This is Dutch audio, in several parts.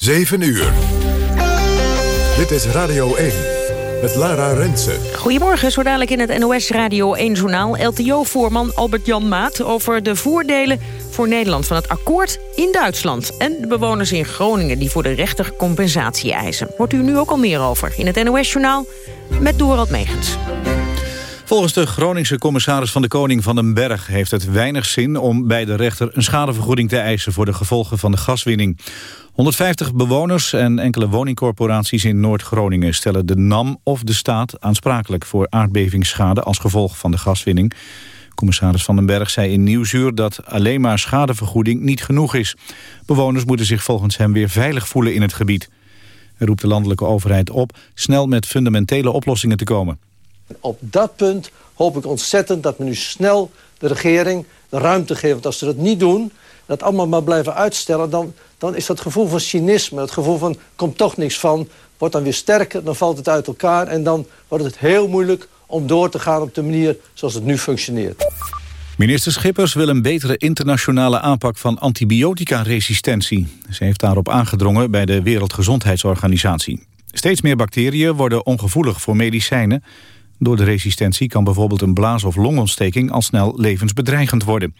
7 uur. Dit is Radio 1 met Lara Rensen. Goedemorgen, zo dadelijk in het NOS Radio 1-journaal... LTO-voorman Albert-Jan Maat over de voordelen voor Nederland... van het akkoord in Duitsland. En de bewoners in Groningen die voor de rechter compensatie eisen. Hoort u nu ook al meer over in het NOS-journaal met Dorald Megens. Volgens de Groningse commissaris van de Koning van den Berg... heeft het weinig zin om bij de rechter een schadevergoeding te eisen... voor de gevolgen van de gaswinning. 150 bewoners en enkele woningcorporaties in Noord-Groningen... stellen de NAM of de staat aansprakelijk voor aardbevingsschade... als gevolg van de gaswinning. Commissaris Van den Berg zei in Nieuwsuur dat alleen maar schadevergoeding niet genoeg is. Bewoners moeten zich volgens hem weer veilig voelen in het gebied. Hij roept de landelijke overheid op snel met fundamentele oplossingen te komen. Op dat punt hoop ik ontzettend dat we nu snel de regering de ruimte geven. Want als ze dat niet doen, dat allemaal maar blijven uitstellen... dan, dan is dat gevoel van cynisme, het gevoel van komt toch niks van... wordt dan weer sterker, dan valt het uit elkaar... en dan wordt het heel moeilijk om door te gaan op de manier zoals het nu functioneert. Minister Schippers wil een betere internationale aanpak van antibiotica-resistentie. Ze heeft daarop aangedrongen bij de Wereldgezondheidsorganisatie. Steeds meer bacteriën worden ongevoelig voor medicijnen. Door de resistentie kan bijvoorbeeld een blaas- of longontsteking al snel levensbedreigend worden.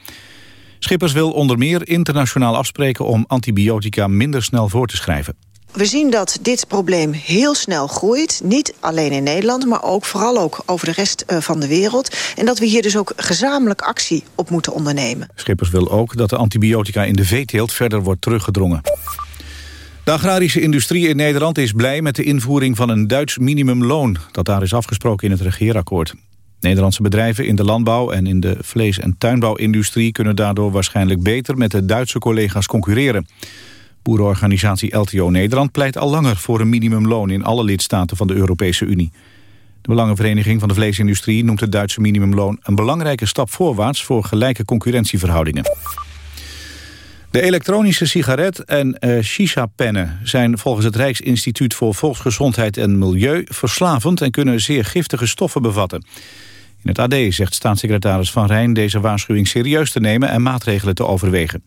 Schippers wil onder meer internationaal afspreken om antibiotica minder snel voor te schrijven. We zien dat dit probleem heel snel groeit. Niet alleen in Nederland, maar ook vooral ook over de rest eh, van de wereld. En dat we hier dus ook gezamenlijk actie op moeten ondernemen. Schippers wil ook dat de antibiotica in de veeteelt verder wordt teruggedrongen. De agrarische industrie in Nederland is blij met de invoering van een Duits minimumloon... dat daar is afgesproken in het regeerakkoord. Nederlandse bedrijven in de landbouw en in de vlees- en tuinbouwindustrie... kunnen daardoor waarschijnlijk beter met de Duitse collega's concurreren. Boerenorganisatie LTO Nederland pleit al langer voor een minimumloon... in alle lidstaten van de Europese Unie. De Belangenvereniging van de Vleesindustrie noemt het Duitse minimumloon... een belangrijke stap voorwaarts voor gelijke concurrentieverhoudingen. De elektronische sigaret en uh, shisha-pennen zijn volgens het Rijksinstituut voor Volksgezondheid en Milieu verslavend en kunnen zeer giftige stoffen bevatten. In het AD zegt staatssecretaris Van Rijn deze waarschuwing serieus te nemen en maatregelen te overwegen.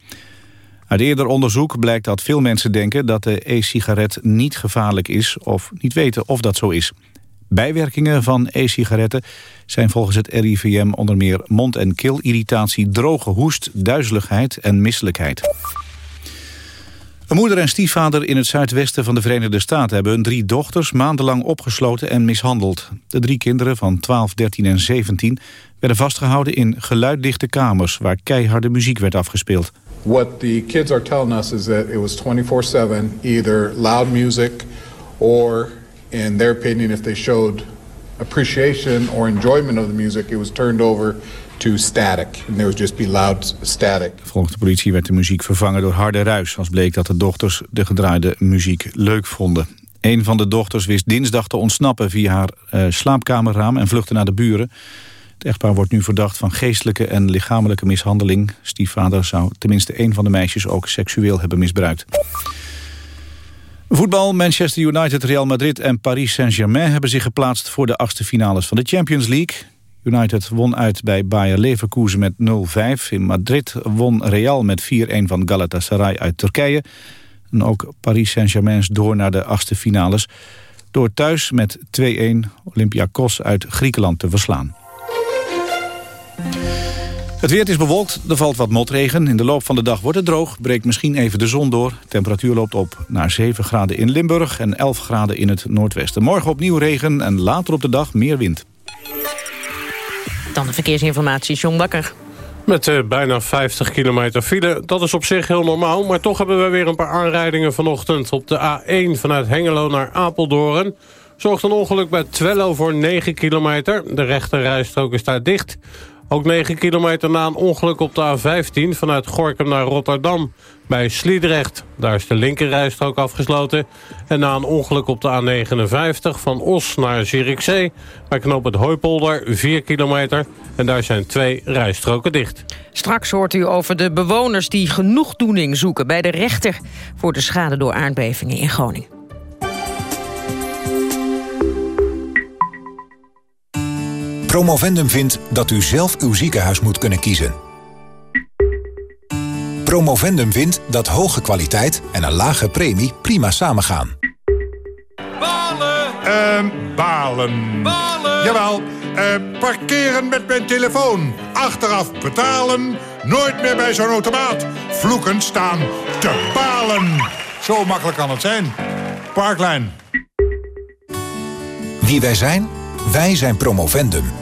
Uit eerder onderzoek blijkt dat veel mensen denken dat de e-sigaret niet gevaarlijk is of niet weten of dat zo is. Bijwerkingen van e-sigaretten zijn volgens het RIVM onder meer mond- en keelirritatie, droge hoest, duizeligheid en misselijkheid. Een moeder en stiefvader in het zuidwesten van de Verenigde Staten... hebben hun drie dochters maandenlang opgesloten en mishandeld. De drie kinderen van 12, 13 en 17 werden vastgehouden in geluiddichte kamers... waar keiharde muziek werd afgespeeld. What the kids are telling us is that it was 24/7 either loud music or in their opinion if they showed appreciation or enjoyment of the music it was turned over to static and there would just be loud. Volgens de politie werd de muziek vervangen door harde ruis als bleek dat de dochters de gedraaide muziek leuk vonden. Een van de dochters wist dinsdag te ontsnappen via haar uh, slaapkamerraam en vluchtte naar de buren. Het echtpaar wordt nu verdacht van geestelijke en lichamelijke mishandeling. Stiefvader zou tenminste één van de meisjes ook seksueel hebben misbruikt. Voetbal, Manchester United, Real Madrid en Paris Saint-Germain... hebben zich geplaatst voor de achtste finales van de Champions League. United won uit bij Bayer Leverkusen met 0-5. In Madrid won Real met 4-1 van Galatasaray uit Turkije. En ook Paris Saint-Germain is door naar de achtste finales... door thuis met 2-1 Olympiakos uit Griekenland te verslaan. Het weer is bewolkt, er valt wat motregen. In de loop van de dag wordt het droog, breekt misschien even de zon door. temperatuur loopt op naar 7 graden in Limburg en 11 graden in het noordwesten. Morgen opnieuw regen en later op de dag meer wind. Dan de verkeersinformatie, John Bakker. Met uh, bijna 50 kilometer file. Dat is op zich heel normaal, maar toch hebben we weer een paar aanrijdingen vanochtend. Op de A1 vanuit Hengelo naar Apeldoorn zorgt een ongeluk bij Twello voor 9 kilometer. De rechte rijstrook is daar dicht. Ook 9 kilometer na een ongeluk op de A15 vanuit Gorkum naar Rotterdam. Bij Sliedrecht. Daar is de linkerrijstrook afgesloten. En na een ongeluk op de A59 van Os naar Zierikzee... bij knoop het Hooipolder 4 kilometer. En daar zijn twee rijstroken dicht. Straks hoort u over de bewoners die genoegdoening zoeken... bij de rechter voor de schade door aardbevingen in Groningen. Promovendum vindt dat u zelf uw ziekenhuis moet kunnen kiezen. Promovendum vindt dat hoge kwaliteit en een lage premie prima samengaan. Balen! Ehm, balen. Balen! Jawel, uh, parkeren met mijn telefoon. Achteraf betalen. Nooit meer bij zo'n automaat. Vloeken staan te balen. Zo makkelijk kan het zijn. Parklijn. Wie wij zijn? Wij zijn Promovendum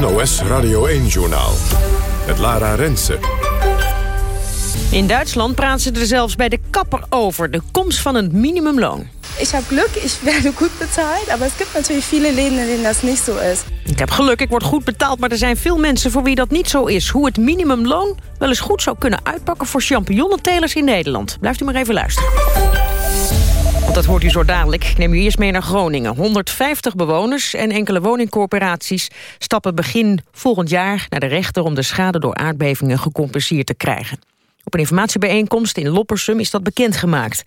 NOS Radio 1-journaal. Het Lara Rensen. In Duitsland praten ze er zelfs bij de kapper over. De komst van een minimumloon. Ik heb geluk, ik werde goed betaald. Maar het gibt natuurlijk viele Läden in denen dat niet zo is. Ik heb geluk, ik word goed betaald, maar er zijn veel mensen voor wie dat niet zo is. Hoe het minimumloon wel eens goed zou kunnen uitpakken voor champignonnentelers in Nederland. Blijft u maar even luisteren dat hoort u zo dadelijk. Neem u eerst mee naar Groningen. 150 bewoners en enkele woningcorporaties stappen begin volgend jaar naar de rechter om de schade door aardbevingen gecompenseerd te krijgen. Op een informatiebijeenkomst in Loppersum is dat bekendgemaakt.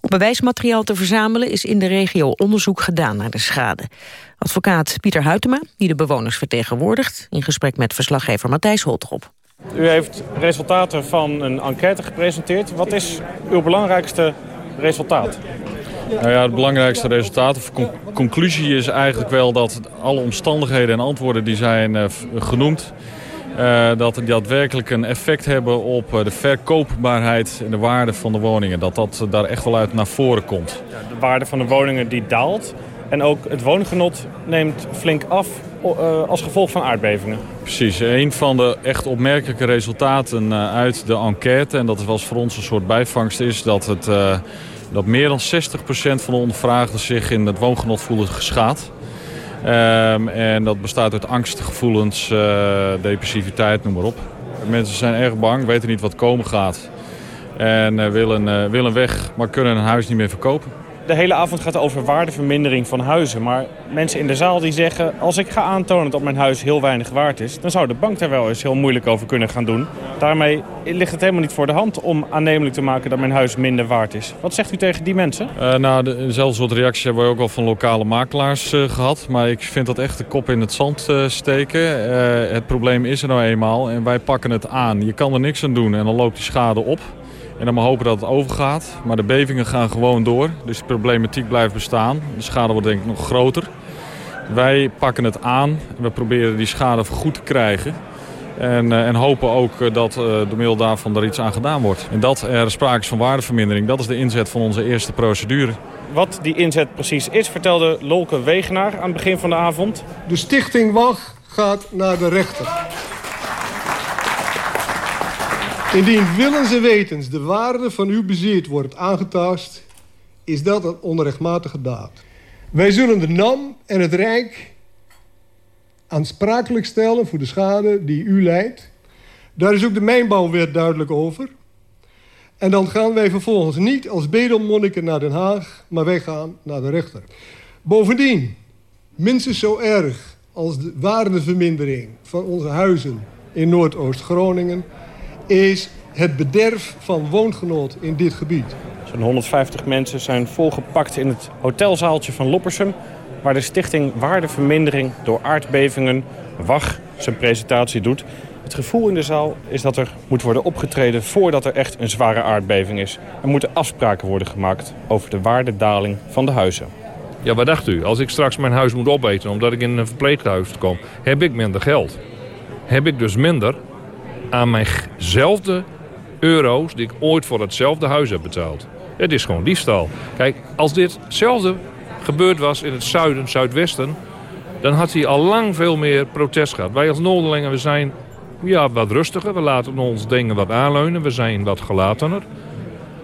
Om bewijsmateriaal te verzamelen is in de regio onderzoek gedaan naar de schade. Advocaat Pieter Huytema, die de bewoners vertegenwoordigt... in gesprek met verslaggever Matthijs Holtrop. U heeft resultaten van een enquête gepresenteerd. Wat is uw belangrijkste resultaat? Nou ja, het belangrijkste resultaat of conclusie is eigenlijk wel dat alle omstandigheden en antwoorden die zijn uh, genoemd... Uh, dat die daadwerkelijk een effect hebben op uh, de verkoopbaarheid en de waarde van de woningen. Dat dat daar echt wel uit naar voren komt. Ja, de waarde van de woningen die daalt. En ook het woongenot neemt flink af als gevolg van aardbevingen. Precies. Een van de echt opmerkelijke resultaten uit de enquête... en dat was voor ons een soort bijvangst... is dat het dat meer dan 60% van de ondervraagden zich in het woongenot voelen geschaad. Um, en dat bestaat uit angstgevoelens, uh, depressiviteit, noem maar op. Mensen zijn erg bang, weten niet wat komen gaat. En uh, willen, uh, willen weg, maar kunnen een huis niet meer verkopen de hele avond gaat over waardevermindering van huizen. Maar mensen in de zaal die zeggen... als ik ga aantonen dat mijn huis heel weinig waard is... dan zou de bank daar wel eens heel moeilijk over kunnen gaan doen. Daarmee ligt het helemaal niet voor de hand om aannemelijk te maken... dat mijn huis minder waard is. Wat zegt u tegen die mensen? Uh, nou, dezelfde soort reacties hebben we ook al van lokale makelaars uh, gehad. Maar ik vind dat echt de kop in het zand uh, steken. het probleem is er nou eenmaal en wij pakken het aan. Je kan er niks aan doen en dan loopt die schade op. En dan maar hopen dat het overgaat. Maar de bevingen gaan gewoon door. Dus de problematiek blijft bestaan. De schade wordt denk ik nog groter. Wij pakken het aan. We proberen die schade vergoed te krijgen. En, uh, en hopen ook uh, dat uh, door middel daarvan er iets aan gedaan wordt. En dat er sprake is van waardevermindering, dat is de inzet van onze eerste procedure. Wat die inzet precies is, vertelde Lolke Wegenaar aan het begin van de avond. De stichting WAG gaat naar de rechter. Indien willens en wetens de waarde van uw bezit wordt aangetast... is dat een onrechtmatige daad. Wij zullen de NAM en het Rijk aansprakelijk stellen voor de schade die u leidt. Daar is ook de mijnbouwwet duidelijk over. En dan gaan wij vervolgens niet als bedelmonniken naar Den Haag... maar wij gaan naar de rechter. Bovendien, minstens zo erg als de waardevermindering van onze huizen in Noordoost-Groningen is het bederf van woongenot in dit gebied. Zo'n 150 mensen zijn volgepakt in het hotelzaaltje van Loppersum... waar de stichting Waardevermindering door aardbevingen WAG zijn presentatie doet. Het gevoel in de zaal is dat er moet worden opgetreden voordat er echt een zware aardbeving is. Er moeten afspraken worden gemaakt over de waardedaling van de huizen. Ja, wat dacht u? Als ik straks mijn huis moet opeten omdat ik in een verpleeghuis kom... heb ik minder geld. Heb ik dus minder aan mijnzelfde euro's die ik ooit voor hetzelfde huis heb betaald. Het is gewoon diefstal. Kijk, als dit hetzelfde gebeurd was in het zuiden, zuidwesten... dan had hij al lang veel meer protest gehad. Wij als Noorderlingen we zijn Ja, wat rustiger. We laten ons dingen wat aanleunen. We zijn wat gelatener.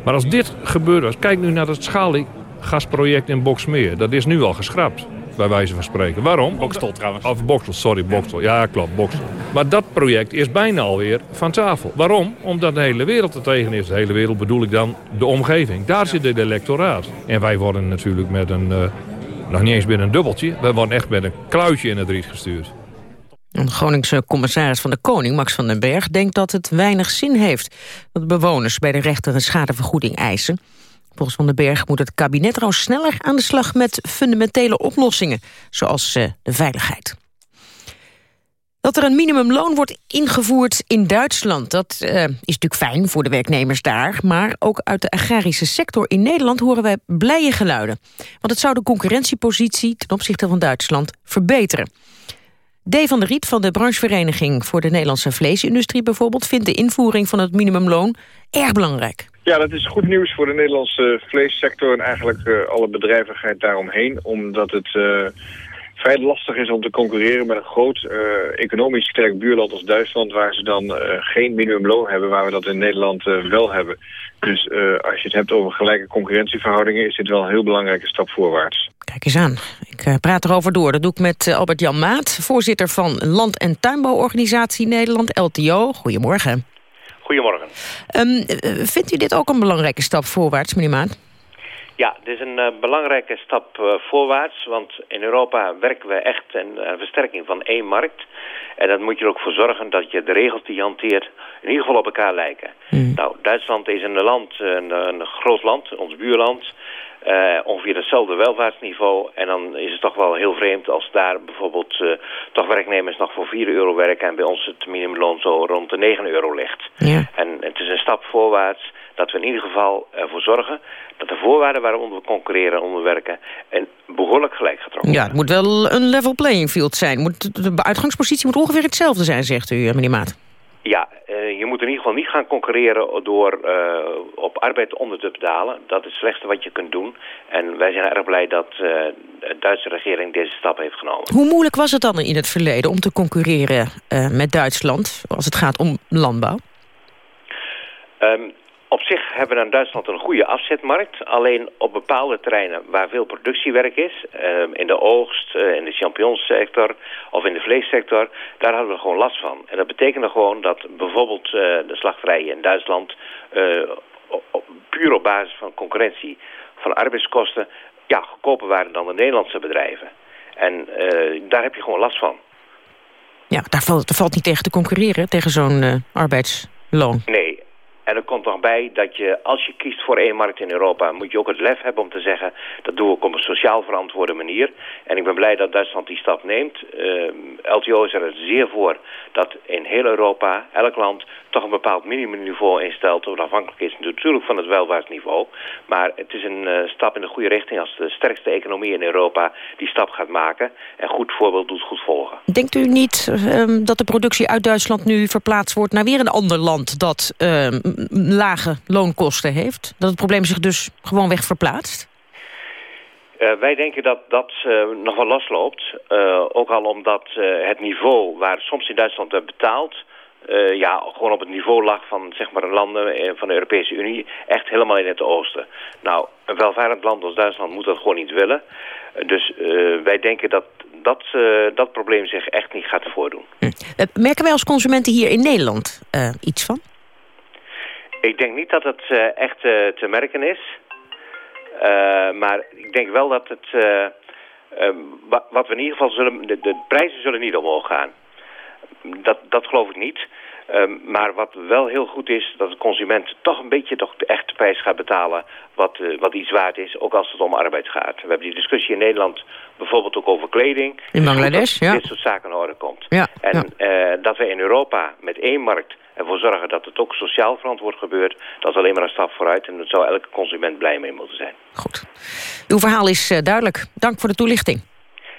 Maar als dit gebeurt... Kijk nu naar het schaliegasproject in Boksmeer. Dat is nu al geschrapt bij wijze van spreken. Waarom? Bokstel trouwens. Of Bokstel, sorry, Bokstel. Ja, klopt, Bokstel. Maar dat project is bijna alweer van tafel. Waarom? Omdat de hele wereld er tegen is. De hele wereld bedoel ik dan de omgeving. Daar zit het electoraat. En wij worden natuurlijk met een... Uh, nog niet eens met een dubbeltje. Wij worden echt met een kluitje in het riet gestuurd. De Groningse commissaris van de Koning, Max van den Berg... denkt dat het weinig zin heeft dat bewoners bij de rechter een schadevergoeding eisen. Volgens Van den Berg moet het kabinet trouwens sneller aan de slag met fundamentele oplossingen, zoals uh, de veiligheid. Dat er een minimumloon wordt ingevoerd in Duitsland, dat uh, is natuurlijk fijn voor de werknemers daar. Maar ook uit de agrarische sector in Nederland horen wij blije geluiden. Want het zou de concurrentiepositie ten opzichte van Duitsland verbeteren. D. van der Riet van de branchevereniging voor de Nederlandse vleesindustrie bijvoorbeeld... vindt de invoering van het minimumloon erg belangrijk. Ja, dat is goed nieuws voor de Nederlandse vleessector en eigenlijk uh, alle bedrijvigheid daaromheen. Omdat het uh, vrij lastig is om te concurreren met een groot uh, economisch sterk buurland als Duitsland... waar ze dan geen minimumloon hebben, waar we dat in Nederland wel hebben. Dus als je het hebt over gelijke concurrentieverhoudingen... is dit wel een heel belangrijke stap voorwaarts. Kijk eens aan. Ik praat erover door. Dat doe ik met Albert-Jan Maat, voorzitter van Land- en Tuinbouworganisatie Nederland, LTO. Goedemorgen. Goedemorgen. Um, vindt u dit ook een belangrijke stap voorwaarts, meneer Maat? Ja, dit is een uh, belangrijke stap uh, voorwaarts, want in Europa werken we echt een uh, versterking van één markt. En dan moet je er ook voor zorgen dat je de regels die je hanteert in ieder geval op elkaar lijken. Mm. Nou, Duitsland is een land, een, een groot land, ons buurland. Uh, ongeveer hetzelfde welvaartsniveau. En dan is het toch wel heel vreemd als daar bijvoorbeeld uh, toch werknemers nog voor 4 euro werken... en bij ons het minimumloon zo rond de 9 euro ligt. Ja. En het is een stap voorwaarts dat we in ieder geval ervoor zorgen... dat de voorwaarden waaronder we concurreren en onderwerken... en behoorlijk gelijk getrokken Ja, het moet wel een level playing field zijn. Moet, de uitgangspositie moet ongeveer hetzelfde zijn, zegt u, meneer Maat. Ja, uh, je moet in ieder geval niet gaan concurreren door uh, op arbeid onder te betalen. Dat is het slechtste wat je kunt doen. En wij zijn erg blij dat uh, de Duitse regering deze stap heeft genomen. Hoe moeilijk was het dan in het verleden om te concurreren met Duitsland als het gaat om landbouw? Um, op zich hebben we in Duitsland een goede afzetmarkt. Alleen op bepaalde terreinen waar veel productiewerk is... Uh, in de oogst, uh, in de champignonsector of in de vleessector... daar hadden we gewoon last van. En dat betekende gewoon dat bijvoorbeeld uh, de slachterijen in Duitsland... Op, puur op basis van concurrentie van arbeidskosten... ja, goedkoper waren dan de Nederlandse bedrijven. En daar heb je gewoon last van. Ja, daar valt, daar valt niet tegen te concurreren, tegen zo'n arbeidsloon. Nee, en er komt nog bij dat je, als je kiest voor één markt in Europa... moet je ook het lef hebben om te zeggen... dat doe ik op een sociaal verantwoorde manier. En ik ben blij dat Duitsland die stap neemt. Uh, LTO is er zeer voor dat in heel Europa, elk land... toch een bepaald minimumniveau instelt. Dat afhankelijk is natuurlijk van het welvaartsniveau. Maar het is een uh, stap in de goede richting... als de sterkste economie in Europa die stap gaat maken. En goed voorbeeld doet goed volgen. Denkt u niet uh, dat de productie uit Duitsland nu verplaatst wordt... naar weer een ander land dat lage loonkosten heeft? Dat het probleem zich dus gewoon weg verplaatst? Uh, wij denken dat dat uh, nog wel losloopt. Uh, ook al omdat het niveau waar soms in Duitsland werd betaald... ja, gewoon op het niveau lag van zeg maar, landen van de Europese Unie... echt helemaal in het oosten. Nou, een welvarend land als Duitsland moet dat gewoon niet willen. dus wij denken dat dat, dat probleem zich echt niet gaat voordoen. Hm. merken wij als consumenten hier in Nederland iets van? Ik denk niet dat het uh, echt uh, te merken is. Uh, maar ik denk wel dat het... wat, wat, we in ieder geval zullen... De, de, prijzen zullen niet omhoog gaan. Dat, dat geloof ik niet. maar wat wel heel goed is, dat de consument toch een beetje toch de echte prijs gaat betalen wat, wat iets waard is, ook als het om arbeid gaat. We hebben die discussie in Nederland bijvoorbeeld ook over kleding. In Bangladesh, ja. dit soort zaken in orde komt. Ja, en ja. dat we in Europa met één markt ervoor zorgen dat het ook sociaal verantwoord gebeurt. Dat is alleen maar een stap vooruit en daar zou elke consument blij mee moeten zijn. Goed. Uw verhaal is uh, duidelijk. Dank voor de toelichting.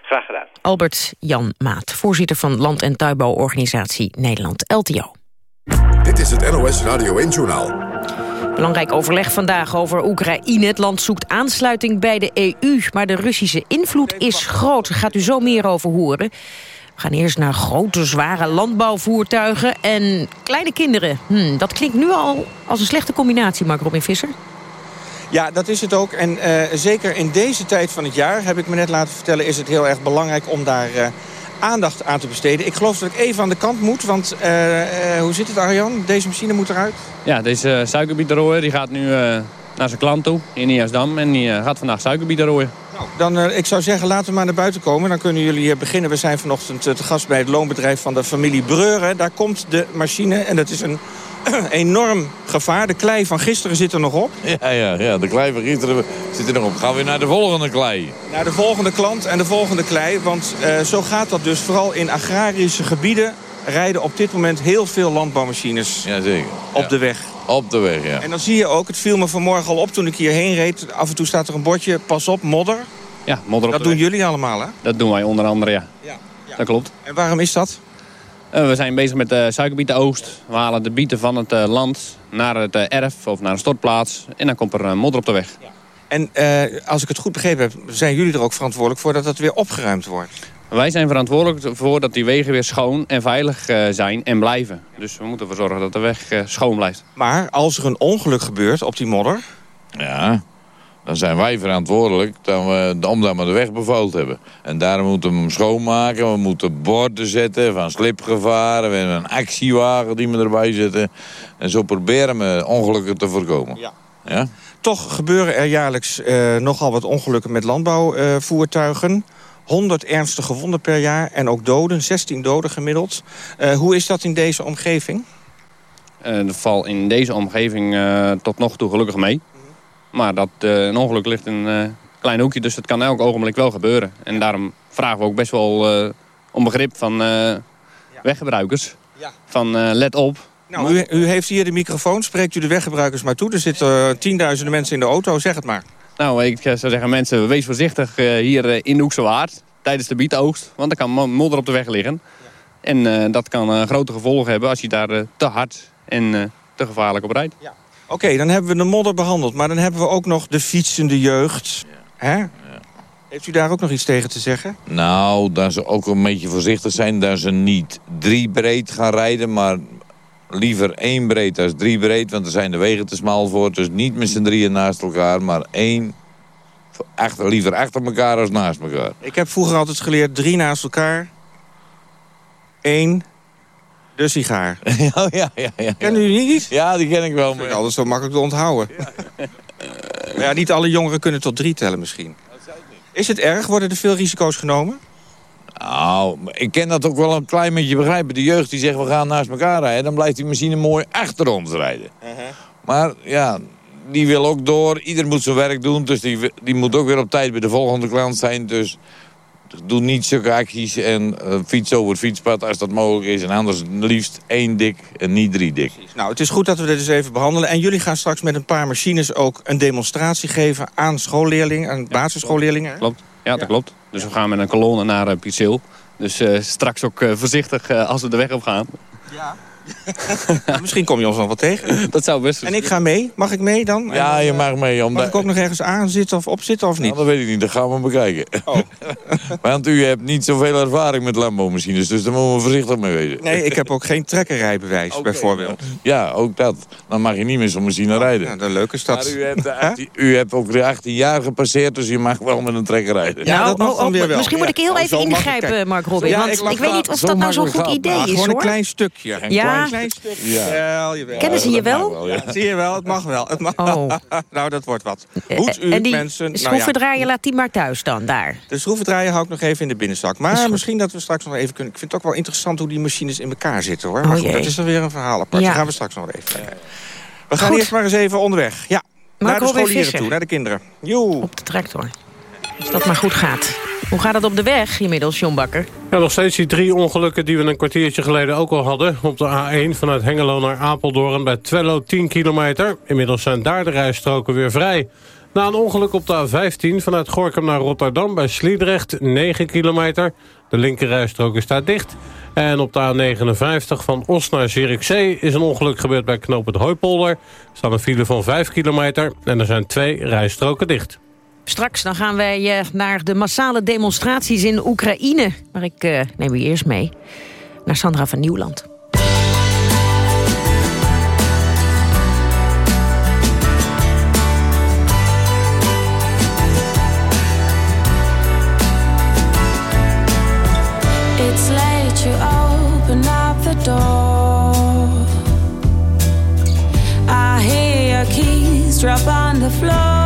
Graag gedaan. Albert Jan Maat, voorzitter van Land- en Tuinbouworganisatie Nederland, LTO. Dit is het NOS Radio 1-journaal. Belangrijk overleg vandaag over Oekraïne. Het land zoekt aansluiting bij de EU, maar de Russische invloed is groot. Daar gaat u zo meer over horen. We gaan eerst naar grote, zware landbouwvoertuigen en kleine kinderen. Hm, dat klinkt nu al als een slechte combinatie, Mark Robin Visser. Ja, dat is het ook. En uh, zeker in deze tijd van het jaar, heb ik me net laten vertellen... is het heel erg belangrijk om daar uh, aandacht aan te besteden. Ik geloof dat ik even aan de kant moet, want uh, hoe zit het Arjan? Deze machine moet eruit? Ja, deze suikerbietenrooier die gaat nu naar zijn klant toe in Nieuwsdam. En die gaat vandaag suikerbieten rooien. Dan, ik zou zeggen, laten we maar naar buiten komen. Dan kunnen jullie beginnen. We zijn vanochtend te gast bij het loonbedrijf van de familie Breuren. Daar komt de machine en dat is een enorm gevaar. De klei van gisteren zit er nog op. Ja, ja, ja de klei van gisteren zit er nog op. Gaan we weer naar de volgende klei. Naar de volgende klant en de volgende klei. Want uh, zo gaat dat dus. Vooral in agrarische gebieden rijden op dit moment heel veel landbouwmachines Jazeker. op ja. de weg. Op de weg, ja. En dan zie je ook, het viel me vanmorgen al op toen ik hierheen reed. Af en toe staat er een bordje, pas op, modder. Ja, modder op Dat de doen weg. jullie allemaal, hè? Dat doen wij onder andere, ja. Ja, ja. Dat klopt. En waarom is dat? Uh, we zijn bezig met de suikerbietenoogst. We halen de bieten van het uh, land naar het uh, erf of naar een stortplaats. En dan komt er modder op de weg. Ja. En als ik het goed begrepen heb, zijn jullie er ook verantwoordelijk voor dat dat weer opgeruimd wordt? Wij zijn verantwoordelijk voor dat die wegen weer schoon en veilig zijn en blijven. Dus we moeten ervoor zorgen dat de weg schoon blijft. Maar als er een ongeluk gebeurt op die modder... Ja, dan zijn wij verantwoordelijk dan we, omdat we de weg bevuild hebben. En daarom moeten we hem schoonmaken. We moeten borden zetten van slipgevaren. We hebben een actiewagen die we erbij zetten. En zo proberen we ongelukken te voorkomen. Ja. ja? Toch gebeuren er jaarlijks uh, nogal wat ongelukken met landbouwvoertuigen. Uh, 100 ernstige gewonden per jaar en ook doden, 16 doden gemiddeld. Uh, hoe is dat in deze omgeving? Uh, dat valt in deze omgeving uh, tot nog toe gelukkig mee. Maar dat, uh, een ongeluk ligt in een uh, klein hoekje, dus dat kan elk ogenblik wel gebeuren. En daarom vragen we ook best wel uh, om begrip van weggebruikers. Ja. Van let op. Nou, u, u, heeft hier de microfoon, spreekt u de weggebruikers maar toe. Er zitten tienduizenden mensen in de auto, zeg het maar. Nou, ik zou zeggen mensen, wees voorzichtig hier in de Hoekse Waard tijdens de bietoogst. Want er kan modder op de weg liggen. En dat kan grote gevolgen hebben als je daar te hard en te gevaarlijk op rijdt. Ja. Oké, okay, dan hebben we de modder behandeld. Maar dan hebben we ook nog de fietsende jeugd. Ja. Hè? Ja. Heeft u daar ook nog iets tegen te zeggen? Nou, dat ze ook een beetje voorzichtig zijn. Dat ze niet drie breed gaan rijden, maar liever één breed als drie breed. Want er zijn de wegen te smal voor. Dus niet met z'n drieën naast elkaar, maar één... Achter, liever achter elkaar als naast elkaar. Ik heb vroeger altijd geleerd drie naast elkaar. Eén de sigaar. oh, ja, ja, ja. Kennen jullie niet? Ja, die ken ik wel. Maar... Alles zo makkelijk te onthouden. Ja. maar ja, niet alle jongeren kunnen tot drie tellen misschien. Is het erg? Worden er veel risico's genomen? Nou, ik ken dat ook wel een klein beetje begrijpen. De jeugd die zegt we gaan naast elkaar rijden. Dan blijft die machine mooi achter ons rijden. Uh -huh. Maar ja, die wil ook door. Ieder moet zijn werk doen. Dus die, die moet ook weer op tijd bij de volgende klant zijn. Dus doe niet zulke acties en uh, fiets over het fietspad als dat mogelijk is. En anders liefst één dik en niet drie dik. Nou, het is goed dat we dit eens even behandelen. En jullie gaan straks met een paar machines ook een demonstratie geven aan schoolleerlingen, aan basisschoolleerlingen. Klopt. Ja, dat ja. klopt. Dus we gaan met een kolonne naar uh, Pietseel. Dus uh, straks ook voorzichtig als we de weg op gaan. Ja. nou, misschien kom je ons nog wat tegen. Dat zou best En ik ga mee. Mag ik mee dan? Ja, je mag mee. Omdat... Mag ik ook nog ergens aan zitten of op zitten of niet? Nou, dat weet ik niet. Dat gaan we bekijken. Oh. Want u hebt niet zoveel ervaring met landbouwmachines. Dus daar moeten we voorzichtig mee wezen. Nee, ik heb ook geen trekkerrijbewijs okay. bijvoorbeeld. Ja, ook dat. Dan mag je niet meer zo'n machine rijden. Ja, de leuke stad. Maar u hebt, 18, u hebt ook de 18 jaar gepasseerd. Dus je mag wel met een trekker rijden. Ja, dat mag oh, dan weer wel. Misschien moet ik heel ja, even ingrijpen, Mark Robin. Ja, want ik, ik weet niet of dat nou zo'n goed idee is, Gewoon een klein stukje. Een ja. klein stukje. Ja. Jawel, jawel. Kennen ze je wel? wel ja. Zie je wel, het mag wel. Het mag. Oh. nou, dat wordt wat. Goed, u en die mensen... schroevendraaier nou ja. laat die maar thuis dan, daar. De schroevendraaier hou ik nog even in de binnenzak. Maar misschien dat we straks nog even kunnen... Ik vind het ook wel interessant hoe die machines in elkaar zitten, hoor. Maar oh, goed, dat is er weer een verhaal apart. Ja. Dat gaan we straks nog even We gaan goed. eerst maar eens even onderweg. Ja, naar de scholieren toe, naar de kinderen. Joe. Op de tractor. Als dat maar goed gaat. Hoe gaat het op de weg inmiddels, John Bakker? Nog steeds die drie ongelukken die we een kwartiertje geleden ook al hadden. Op de A1 vanuit Hengelo naar Apeldoorn bij Twello 10 kilometer. Inmiddels zijn daar de rijstroken weer vrij. Na een ongeluk op de A15 vanuit Gorkum naar Rotterdam bij Sliedrecht 9 kilometer. De linkerrijstrook is daar dicht. En op de A59 van Os naar Zierikzee is een ongeluk gebeurd bij knooppunt Hooipolder. Er staat een file van 5 kilometer en er zijn twee rijstroken dicht. Straks dan gaan wij uh, naar de massale demonstraties in Oekraïne. Maar ik uh, neem u eerst mee naar Sandra van Nieuwland. It's late, you open up the door. I hear your keys drop on the floor.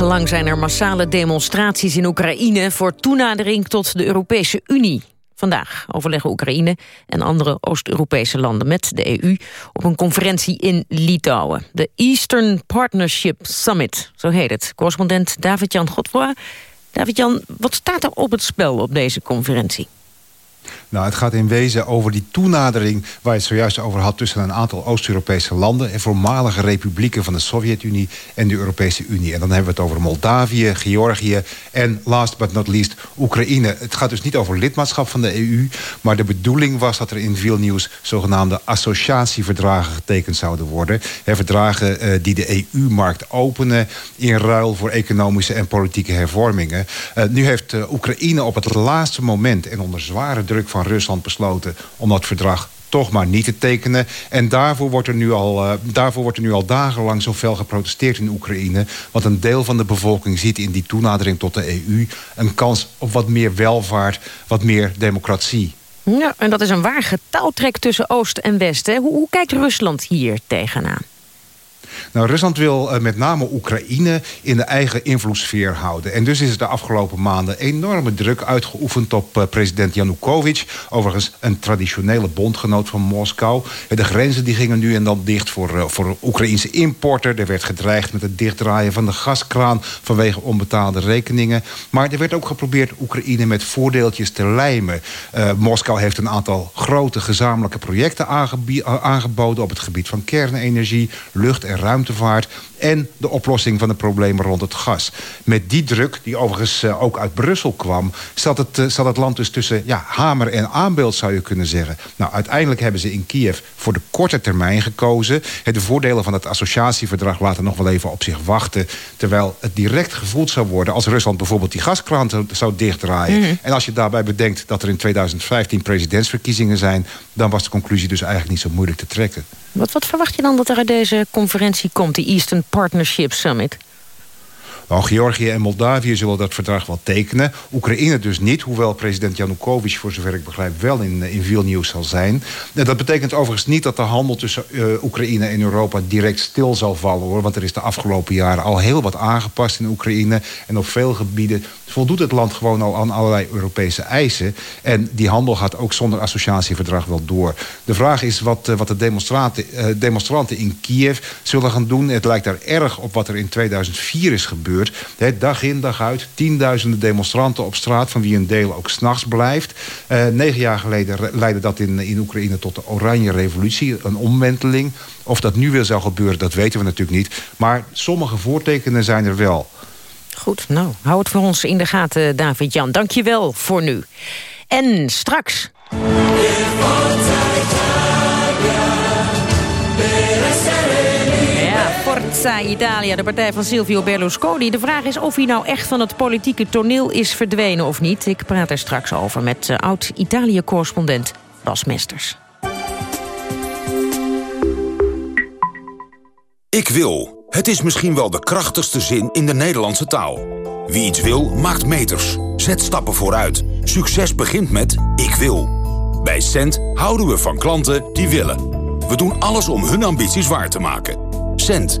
Dagenlang zijn er massale demonstraties in Oekraïne... voor toenadering tot de Europese Unie. Vandaag overleggen Oekraïne en andere Oost-Europese landen met de EU... op een conferentie in Litouwen. De Eastern Partnership Summit, zo heet het. Correspondent David-Jan Godfroy. David-Jan, wat staat er op het spel op deze conferentie? Nou, het gaat in wezen over die toenadering waar je het zojuist over had... tussen een aantal Oost-Europese landen... en voormalige republieken van de Sovjet-Unie en de Europese Unie. En dan hebben we het over Moldavië, Georgië en last but not least Oekraïne. Het gaat dus niet over lidmaatschap van de EU... maar de bedoeling was dat er in veel nieuws... zogenaamde associatieverdragen getekend zouden worden. Verdragen eh, die de EU-markt openen... in ruil voor economische en politieke hervormingen. Uh, nu heeft uh, Oekraïne op het laatste moment... en onder zware druk van Rusland besloten om dat verdrag toch maar niet te tekenen. En daarvoor wordt er nu al, uh, daarvoor wordt er nu al dagenlang zo fel geprotesteerd in Oekraïne. Want een deel van de bevolking ziet in die toenadering tot de EU... een kans op wat meer welvaart, wat meer democratie. Ja, en dat is een waar getouwtrek tussen Oost en West. Hè? Hoe, hoe kijkt Rusland hier tegenaan? Nou, Rusland wil eh, met name Oekraïne in de eigen invloedssfeer houden. En dus is er de afgelopen maanden enorme druk uitgeoefend op eh, president Yanukovych. Overigens een traditionele bondgenoot van Moskou. Eh, De grenzen die gingen nu en dan dicht voor, voor Oekraïnse importer. Er werd gedreigd met het dichtdraaien van de gaskraan vanwege onbetaalde rekeningen. Maar er werd ook geprobeerd Oekraïne met voordeeltjes te lijmen. Moskou heeft een aantal grote gezamenlijke projecten aangeboden op het gebied van kernenergie, lucht- en ruimtevaart en de oplossing van de problemen rond het gas. Met die druk, die overigens eh, ook uit Brussel kwam... zat het, eh, zat het land dus tussen ja, hamer en aanbeeld, zou je kunnen zeggen. Nou, uiteindelijk hebben ze in Kiev voor de korte termijn gekozen. De voordelen van het associatieverdrag laten nog wel even op zich wachten... terwijl het direct gevoeld zou worden... als Rusland bijvoorbeeld die gaskraan zou- dichtdraaien. Mhm. En als je daarbij bedenkt dat er in 2015 presidentsverkiezingen zijn... dan was de conclusie dus eigenlijk niet zo moeilijk te trekken. Wat, wat verwacht je dan dat er uit deze conferentie komt, de Eastern Partnership Summit? Nou, Georgië en Moldavië zullen dat verdrag wel tekenen. Oekraïne dus niet, hoewel president Janukovic... voor zover ik begrijp wel in, in Vilnius zal zijn. Dat betekent overigens niet dat de handel tussen eh, Oekraïne en Europa... direct stil zal vallen, hoor. Want er is de afgelopen jaren al heel wat aangepast in Oekraïne. En op veel gebieden voldoet het land gewoon al aan allerlei Europese eisen. En die handel gaat ook zonder associatieverdrag wel door. De vraag is wat, eh, wat de demonstranten, eh, demonstranten in Kiev zullen gaan doen. Het lijkt daar erg op wat er in 2004 is gebeurd. Hè, dag in, dag uit. Tienduizenden demonstranten op straat... van wie een deel ook s'nachts blijft. Eh, negen jaar geleden leidde dat in, in Oekraïne tot de Oranje Revolutie. Een omwenteling. Of dat nu weer zou gebeuren, dat weten we natuurlijk niet. Maar sommige voortekenen zijn er wel. Goed, nou, hou het voor ons in de gaten, David-Jan. Dank je wel voor nu. En straks... Forza Italia, de partij van Silvio Berlusconi. De vraag is of hij nou echt van het politieke toneel is verdwenen of niet. Ik praat er straks over met eh, oud-Italië-correspondent Bas Mesters. Ik wil. Het is misschien wel de krachtigste zin in de Nederlandse taal. Wie iets wil, maakt meters. Zet stappen vooruit. Succes begint met ik wil. Bij Cent houden we van klanten die willen. We doen alles om hun ambities waar te maken. Cent,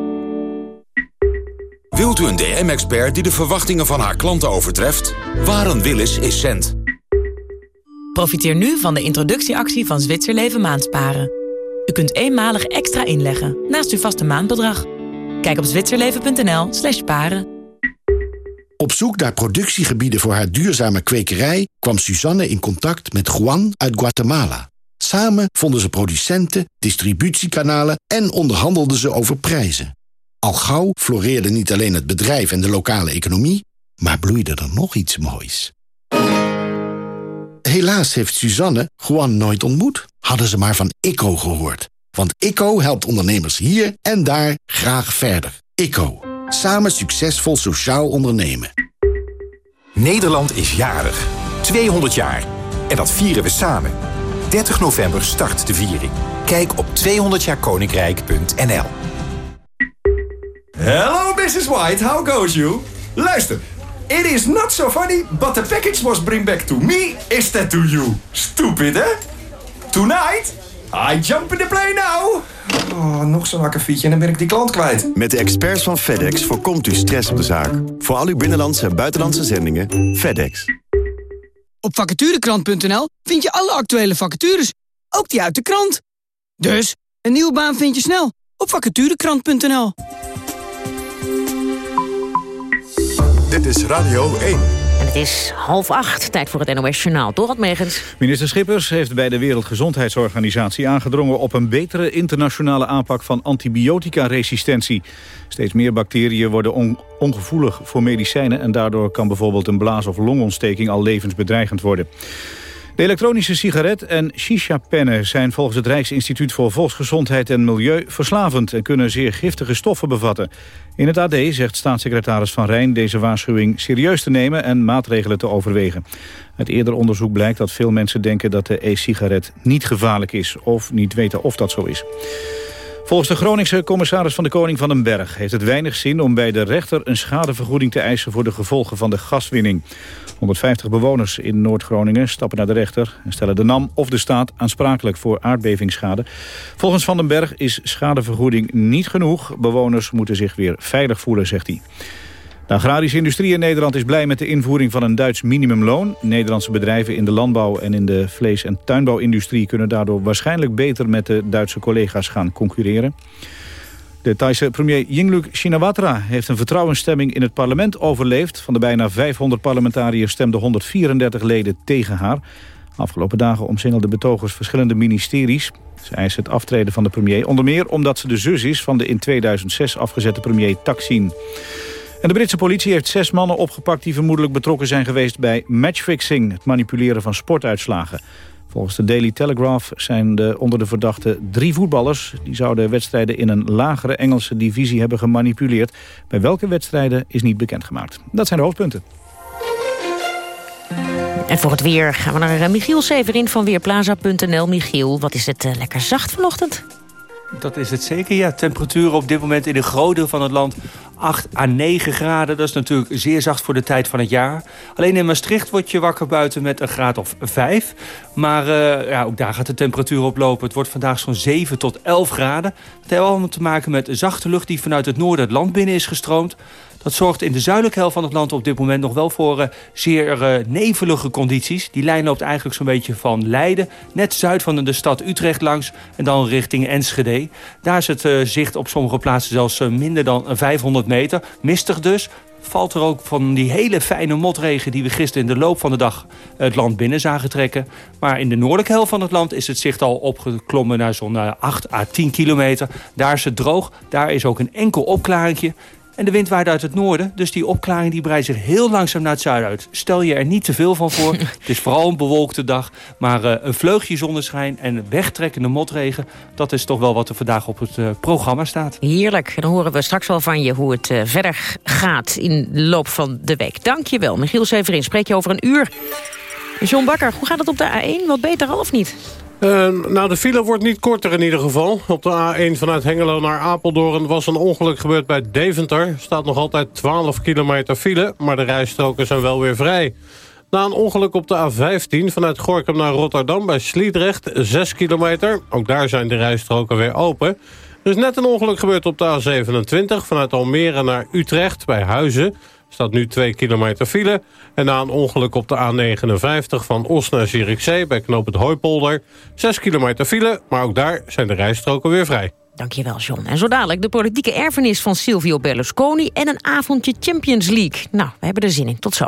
Wilt u een DM-expert die de verwachtingen van haar klanten overtreft? Waar een wil is, is Cent. Profiteer nu van de introductieactie van Zwitserleven maandsparen. U kunt eenmalig extra inleggen naast uw vaste maandbedrag. Kijk op zwitserleven.nl slash sparen. Op zoek naar productiegebieden voor haar duurzame kwekerij... kwam Suzanne in contact met Juan uit Guatemala. Samen vonden ze producenten, distributiekanalen... en onderhandelden ze over prijzen. Al gauw floreerde niet alleen het bedrijf en de lokale economie... maar bloeide er nog iets moois. Helaas heeft Suzanne Juan nooit ontmoet. Hadden ze maar van ICO gehoord. Want ICO helpt ondernemers hier en daar graag verder. ICO. Samen succesvol sociaal ondernemen. Nederland is jarig. 200 jaar. En dat vieren we samen. 30 november start de viering. Kijk op 200jaarkoninkrijk.nl Hello, Mrs. White. How goes you? Luister. It is not so funny, but the package was bring back to me instead to you. Stupid, hè? Tonight, I jump in the plane now. Oh, nog zo'n akkefietje en dan ben ik die klant kwijt. Met de experts van FedEx voorkomt u stress op de zaak. Voor al uw binnenlandse en buitenlandse zendingen, FedEx. Op vacaturekrant.nl vind je alle actuele vacatures, ook die uit de krant. Dus, een nieuwe baan vind je snel op vacaturekrant.nl. Dit is Radio 1. En het is half acht, tijd voor het NOS-journaal. Dorot Megens. Minister Schippers heeft bij de Wereldgezondheidsorganisatie aangedrongen op een betere internationale aanpak van antibiotica-resistentie. Steeds meer bacteriën worden on- ongevoelig voor medicijnen en daardoor kan bijvoorbeeld een blaas- of longontsteking al levensbedreigend worden. De elektronische sigaret en shisha-pennen zijn volgens het Rijksinstituut voor Volksgezondheid en Milieu verslavend en kunnen zeer giftige stoffen bevatten. In het AD zegt staatssecretaris Van Rijn deze waarschuwing serieus te nemen en maatregelen te overwegen. Uit eerder onderzoek blijkt dat veel mensen denken dat de e-sigaret niet gevaarlijk is of niet weten of dat zo is. Volgens de Groningse commissaris van de Koning van den Berg... heeft het weinig zin om bij de rechter een schadevergoeding te eisen... voor de gevolgen van de gaswinning. 150 bewoners in Noord-Groningen stappen naar de rechter... en stellen de NAM of de staat aansprakelijk voor aardbevingsschade. Volgens Van den Berg is schadevergoeding niet genoeg. Bewoners moeten zich weer veilig voelen, zegt hij. De agrarische industrie in Nederland is blij met de invoering van een Duits minimumloon. Nederlandse bedrijven in de landbouw en in de vlees- en tuinbouwindustrie... kunnen daardoor waarschijnlijk beter met de Duitse collega's gaan concurreren. De Thaise premier Yingluck Shinawatra heeft een vertrouwensstemming in het parlement overleefd. Van de bijna 500 parlementariërs stemden 134 leden tegen haar. Afgelopen dagen omsingelden betogers verschillende ministeries. Ze eisen het aftreden van de premier, onder meer omdat ze de zus is... van de in 2006 afgezette premier Taksin. En de Britse politie heeft zes mannen opgepakt... die vermoedelijk betrokken zijn geweest bij matchfixing... het manipuleren van sportuitslagen. Volgens de Daily Telegraph zijn de, onder de verdachten drie voetballers. Die zouden wedstrijden in een lagere Engelse divisie hebben gemanipuleerd. Bij welke wedstrijden is niet bekendgemaakt. Dat zijn de hoofdpunten. En voor het weer gaan we naar Michiel Severin van Weerplaza.nl. Michiel, wat is het eh, lekker zacht vanochtend? Dat is het zeker, ja. Temperaturen op dit moment in een groot van het land 8 à 9 graden. Dat is natuurlijk zeer zacht voor de tijd van het jaar. Alleen in Maastricht word je wakker buiten met een graad of 5. Maar uh, ja, ook daar gaat de temperatuur oplopen. Het wordt vandaag zo'n 7 tot 11 graden. Dat heeft allemaal te maken met zachte lucht die vanuit het noorden het land binnen is gestroomd. Dat zorgt in de zuidelijke helft van het land op dit moment nog wel voor uh, zeer uh, nevelige condities. Die lijn loopt eigenlijk zo'n beetje van Leiden, net zuid van de stad Utrecht langs en dan richting Enschede. Daar is het uh, zicht op sommige plaatsen zelfs minder dan 500 meter. Mistig dus. Valt er ook van die hele fijne motregen die we gisteren in de loop van de dag het land binnen zagen trekken. Maar in de noordelijke helft van het land is het zicht al opgeklommen naar zo'n 8 à 10 kilometer. Daar is het droog, daar is ook een enkel opklaringje. En de wind waait uit het noorden, dus die opklaring die breidt zich heel langzaam naar het zuiden uit. Stel je er niet te veel van voor. het is vooral een bewolkte dag, maar uh, een vleugje zonneschijn en wegtrekkende motregen... dat is toch wel wat er vandaag op het uh, programma staat. Heerlijk. Dan horen we straks wel van je hoe het uh, verder gaat in de loop van de week. Dank je wel. Michiel Severin, spreek je over een uur. John Bakker, hoe gaat het op de A1? Wat beter al of niet? Uh, nou, de file wordt niet korter in ieder geval. Op de A1 vanuit Hengelo naar Apeldoorn was een ongeluk gebeurd bij Deventer. Er staat nog altijd 12 kilometer file, maar de rijstroken zijn wel weer vrij. Na een ongeluk op de A15 vanuit Gorkum naar Rotterdam bij Sliedrecht, 6 kilometer. Ook daar zijn de rijstroken weer open. Er is net een ongeluk gebeurd op de A27 vanuit Almere naar Utrecht bij Huizen staat nu 2 kilometer file. En na een ongeluk op de A59 van Os naar Zierikzee... bij knoop het Hooipolder, 6 kilometer file. Maar ook daar zijn de rijstroken weer vrij. Dankjewel, John. En zo dadelijk de politieke erfenis van Silvio Berlusconi... en een avondje Champions League. Nou, we hebben er zin in. Tot zo.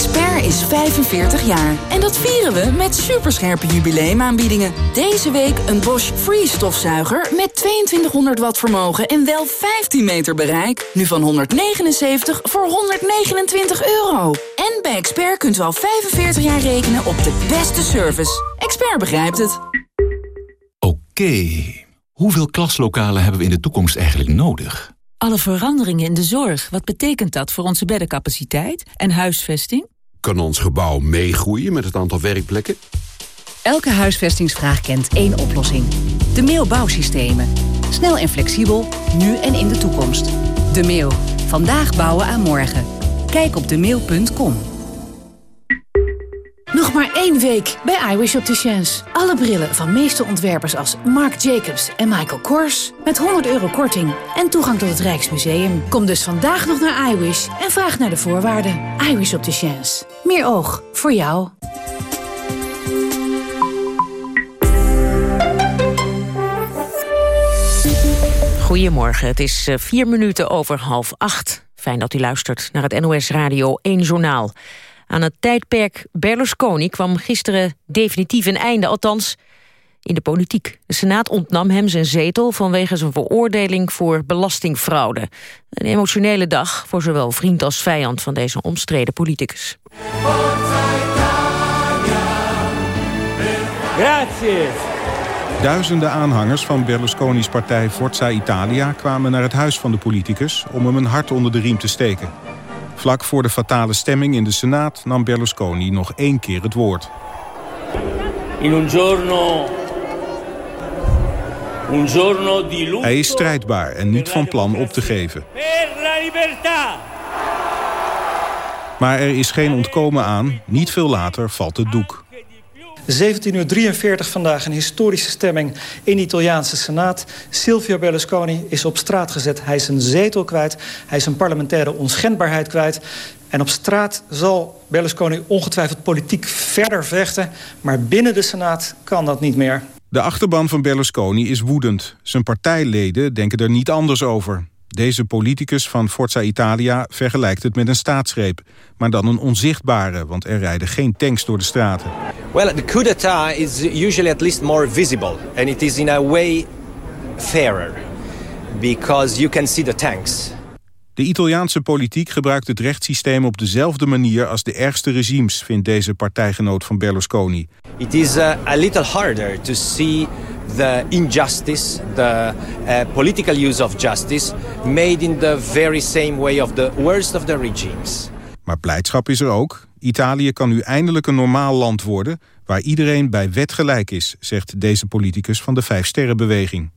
Expert is 45 jaar. En dat vieren we met superscherpe jubileumaanbiedingen. Deze week een Bosch Free stofzuiger met 2200 watt vermogen en wel 15 meter bereik. Nu van 179 voor 129 euro. En bij Expert kunt u al 45 jaar rekenen op de beste service. Expert begrijpt het. Oké, hoeveel klaslokalen hebben we in de toekomst eigenlijk nodig? Alle veranderingen in de zorg, wat betekent dat voor onze beddencapaciteit en huisvesting? Kan ons gebouw meegroeien met het aantal werkplekken? Elke huisvestingsvraag kent één oplossing. De Mail Bouwsystemen. Snel en flexibel, nu en in de toekomst. De Mail. Vandaag bouwen aan morgen. Kijk op demail.com. Nog maar één week bij iWish Opticians. Alle brillen van meeste ontwerpers als Marc Jacobs en Michael Kors... met 100 euro korting en toegang tot het Rijksmuseum. Kom dus vandaag nog naar iWish en vraag naar de voorwaarden. iWish Opticians. Meer oog voor jou. Goedemorgen, het is vier minuten over half acht. Fijn dat u luistert naar het NOS Radio 1 Journaal. Aan het tijdperk Berlusconi kwam gisteren definitief een einde. Althans, in de politiek. De Senaat ontnam hem zijn zetel vanwege zijn veroordeling voor belastingfraude. Een emotionele dag voor zowel vriend als vijand van deze omstreden politicus. Grazie. Duizenden aanhangers van Berlusconi's partij Forza Italia kwamen naar het huis van de politicus om hem een hart onder de riem te steken. Vlak voor de fatale stemming in de Senaat nam Berlusconi nog één keer het woord. In un giorno un giorno di lutto Hij is strijdbaar en niet van plan op te geven. Maar er is geen ontkomen aan. Niet veel later valt het doek. 17 uur 43 vandaag een historische stemming in de Italiaanse Senaat. Silvio Berlusconi is op straat gezet. Hij is zijn zetel kwijt. Hij is zijn parlementaire onschendbaarheid kwijt. En op straat zal Berlusconi ongetwijfeld politiek verder vechten. Maar binnen de Senaat kan dat niet meer. De achterban van Berlusconi is woedend. Zijn partijleden denken er niet anders over. Deze politicus van Forza Italia vergelijkt het met een staatsgreep. Maar dan een onzichtbare, want er rijden geen tanks door de straten. Well, the coup d'etat is usually at least more visible, and it is in a way fairer because you can see the tanks. De Italiaanse politiek gebruikt het rechtssysteem op dezelfde manier als de ergste regimes, vindt deze partijgenoot van Berlusconi. It is uh, a little harder to see the injustice, the uh, political use of justice, made in the very same way of the worst of the regimes. Maar blijdschap is er ook. Italië kan nu eindelijk een normaal land worden... waar iedereen bij wet gelijk is, zegt deze politicus van de Vijfsterrenbeweging.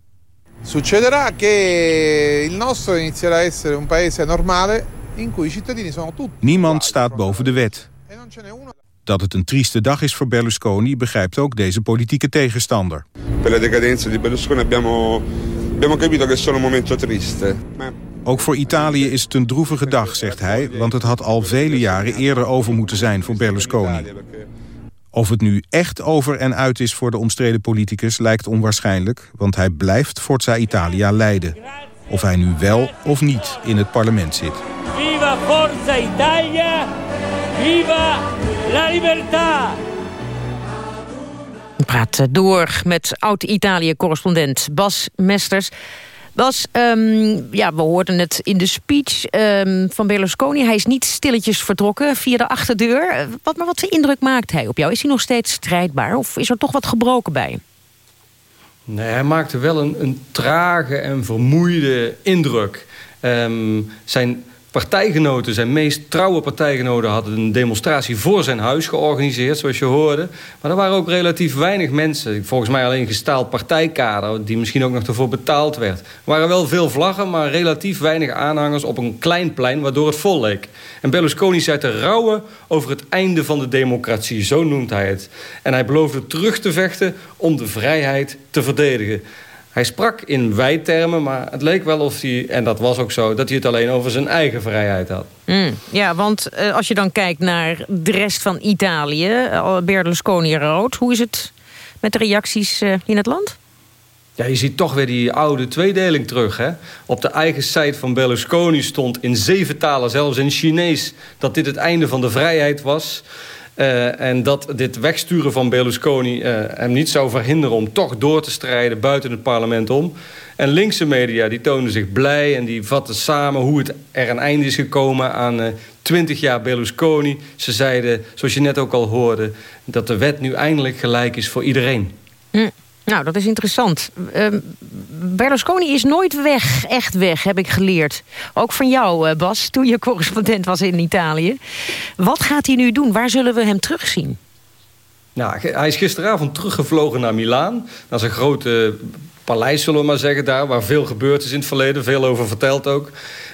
Succederà che il nostro inizierà a essere un paese normale in cui i cittadini sono tutti Niemand staat boven de wet. Dat het een trieste dag is voor Berlusconi begrijpt ook deze politieke tegenstander. Per la decadenza di Berlusconi abbiamo, abbiamo capito che è solo un momento triste. Ook voor Italië is het een droevige dag, zegt hij... want het had al vele jaren eerder over moeten zijn voor Berlusconi. Of het nu echt over en uit is voor de omstreden politicus lijkt onwaarschijnlijk... want hij blijft Forza Italia leiden. Of hij nu wel of niet in het parlement zit. Viva Forza Italia! Viva la libertà! We praten door met oud-Italië-correspondent Bas Mesters. Bas, ehm, ja, we hoorden het in de speech ehm, van Berlusconi. Hij is niet stilletjes vertrokken via de achterdeur. Eh, Wat, maar wat voor indruk maakt hij op jou? Is hij nog steeds strijdbaar of is er toch wat gebroken bij? Nee, hij maakte wel een, een trage en vermoeide indruk. Ehm, zijn partijgenoten, zijn meest trouwe partijgenoten... hadden een demonstratie voor zijn huis georganiseerd, zoals je hoorde. Maar er waren ook relatief weinig mensen. Volgens mij alleen gestaald partijkader... die misschien ook nog ervoor betaald werd. Er waren wel veel vlaggen, maar relatief weinig aanhangers... op een klein plein, waardoor het vol leek. En Berlusconi zei te rouwen over het einde van de democratie. Zo noemt hij het. En hij beloofde terug te vechten om de vrijheid te verdedigen. Hij sprak in wijtermen, maar het leek wel of hij, en dat was ook zo... dat hij het alleen over zijn eigen vrijheid had. Mm, ja, want eh, als je dan kijkt naar de rest van Italië... eh, Berlusconi rood, hoe is het met de reacties eh, in het land? Ja, je ziet toch weer die oude tweedeling terug. Hè? Op de eigen site van Berlusconi stond in zeven talen, zelfs in Chinees... dat dit het einde van de vrijheid was... Uh, en dat dit wegsturen van Berlusconi uh, hem niet zou verhinderen... om toch door te strijden buiten het parlement om. En linkse media die toonden zich blij en die vatten samen... hoe het er een einde is gekomen aan uh, 20 jaar Berlusconi. Ze zeiden, zoals je net ook al hoorde... dat de wet nu eindelijk gelijk is voor iedereen. Mm. Nou, dat is interessant. Uh, Berlusconi is nooit weg, echt weg, heb ik geleerd. Ook van jou, uh, Bas, toen je correspondent was in Italië. Wat gaat hij nu doen? Waar zullen we hem terugzien? Nou, hij is gisteravond teruggevlogen naar Milaan. Dat is een grote paleis, zullen we maar zeggen, daar... waar veel gebeurd is in het verleden, veel over verteld ook.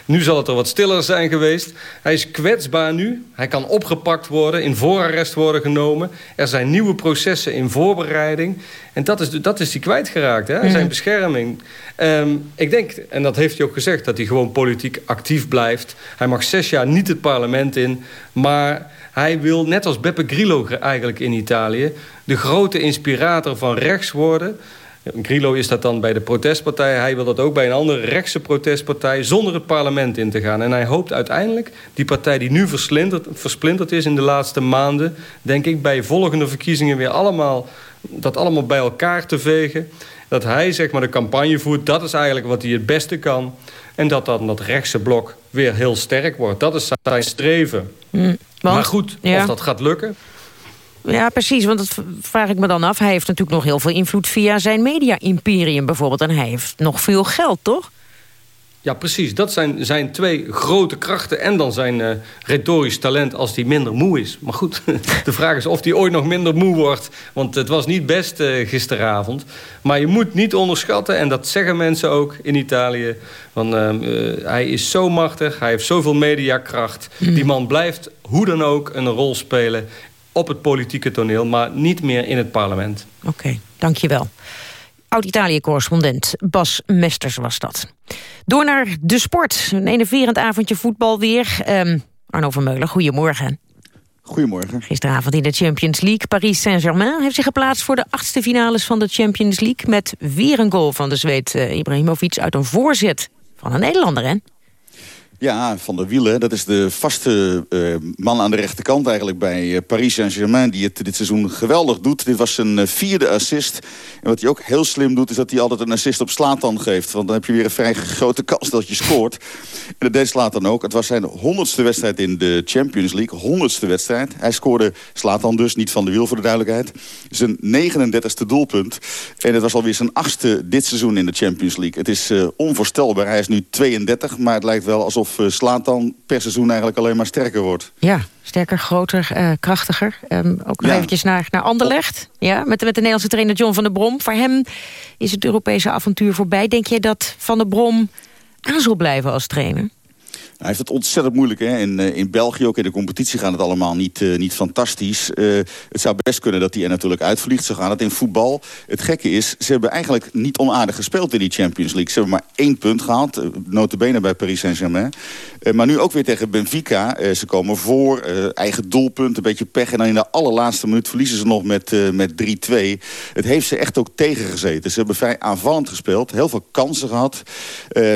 Nu zal het er wat stiller zijn geweest. Hij is kwetsbaar nu. Hij kan opgepakt worden, in voorarrest worden genomen. Er zijn nieuwe processen in voorbereiding. En dat is, dat is hij kwijtgeraakt, hè? Mm. zijn bescherming. Um, ik denk, en dat heeft hij ook gezegd... dat hij gewoon politiek actief blijft. Hij mag zes jaar niet het parlement in. Maar hij wil, net als Beppe Grillo eigenlijk in Italië... de grote inspirator van rechts worden... Grillo is dat dan bij de protestpartij. Hij wil dat ook bij een andere rechtse protestpartij... zonder het parlement in te gaan. En hij hoopt uiteindelijk die partij die nu versplinterd is... in de laatste maanden, denk ik, bij volgende verkiezingen... weer allemaal, dat allemaal bij elkaar te vegen. Dat hij zeg maar, de campagne voert. Dat is eigenlijk wat hij het beste kan. En dat dan dat rechtse blok weer heel sterk wordt. Dat is zijn streven. Mm, maar goed, of dat gaat lukken... Ja, precies, want dat vraag ik me dan af. Hij heeft natuurlijk nog heel veel invloed via zijn media-imperium bijvoorbeeld. En hij heeft nog veel geld, toch? Ja, precies. Dat zijn zijn twee grote krachten. En dan zijn uh, retorisch talent als hij minder moe is. Maar goed, de vraag is of hij ooit nog minder moe wordt. Want het was niet best uh, gisteravond. Maar je moet niet onderschatten, en dat zeggen mensen ook in Italië... Want, uh, hij is zo machtig, hij heeft zoveel mediakracht. Mm. Die man blijft hoe dan ook een rol spelen op het politieke toneel... maar niet meer in het parlement. Oké, okay, dankjewel. Oud-Italië-correspondent Bas Mesters was dat. Door naar de sport. Een enerverend avondje voetbal weer. Um, Arno Vermeulen, goedemorgen. Goedemorgen. Gisteravond in de Champions League. Paris Saint-Germain heeft zich geplaatst voor de achtste finales van de Champions League... met weer een goal van de Zweed uh, Ibrahimovic uit een voorzet van een Nederlander, hè? Ja, Van der Wielen. Dat is de vaste uh, man aan de rechterkant eigenlijk bij uh, Paris Saint-Germain... die het dit seizoen geweldig doet. Dit was zijn uh, vierde assist. En wat hij ook heel slim doet, is dat hij altijd een assist op Slatan geeft. Want dan heb je weer een vrij grote kans dat je scoort. En dat deed Slatan ook. Het was zijn honderdste wedstrijd in de Champions League. Honderdste wedstrijd. Hij scoorde Slatan dus, niet Van der Wiel voor de duidelijkheid. Zijn 39ste doelpunt. En het was alweer zijn achtste dit seizoen in de Champions League. Het is onvoorstelbaar. Hij is nu 32, maar het lijkt wel alsof of slaat dan per seizoen eigenlijk alleen maar sterker wordt. Ja, sterker, groter, uh, krachtiger. Um, ook nog ja. eventjes naar, naar Anderlecht. Ja, met, met de Nederlandse trainer John van der Brom. Voor hem is het Europese avontuur voorbij. Denk je dat Van der Brom aan zal blijven als trainer? Hij heeft het ontzettend moeilijk. Hè? In, uh, in België, ook in de competitie, gaat het allemaal niet, uh, niet fantastisch. Uh, het zou best kunnen dat hij er natuurlijk uitvliegt. Zo gaat het in voetbal. Het gekke is, ze hebben eigenlijk niet onaardig gespeeld in die Champions League. Ze hebben maar één punt gehaald. notabene bij Paris Saint-Germain. maar nu ook weer tegen Benfica. ze komen voor, eigen doelpunt, een beetje pech. En dan in de allerlaatste minuut verliezen ze nog met, met 3-2. Het heeft ze echt ook tegengezeten. Ze hebben vrij aanvallend gespeeld. Heel veel kansen gehad.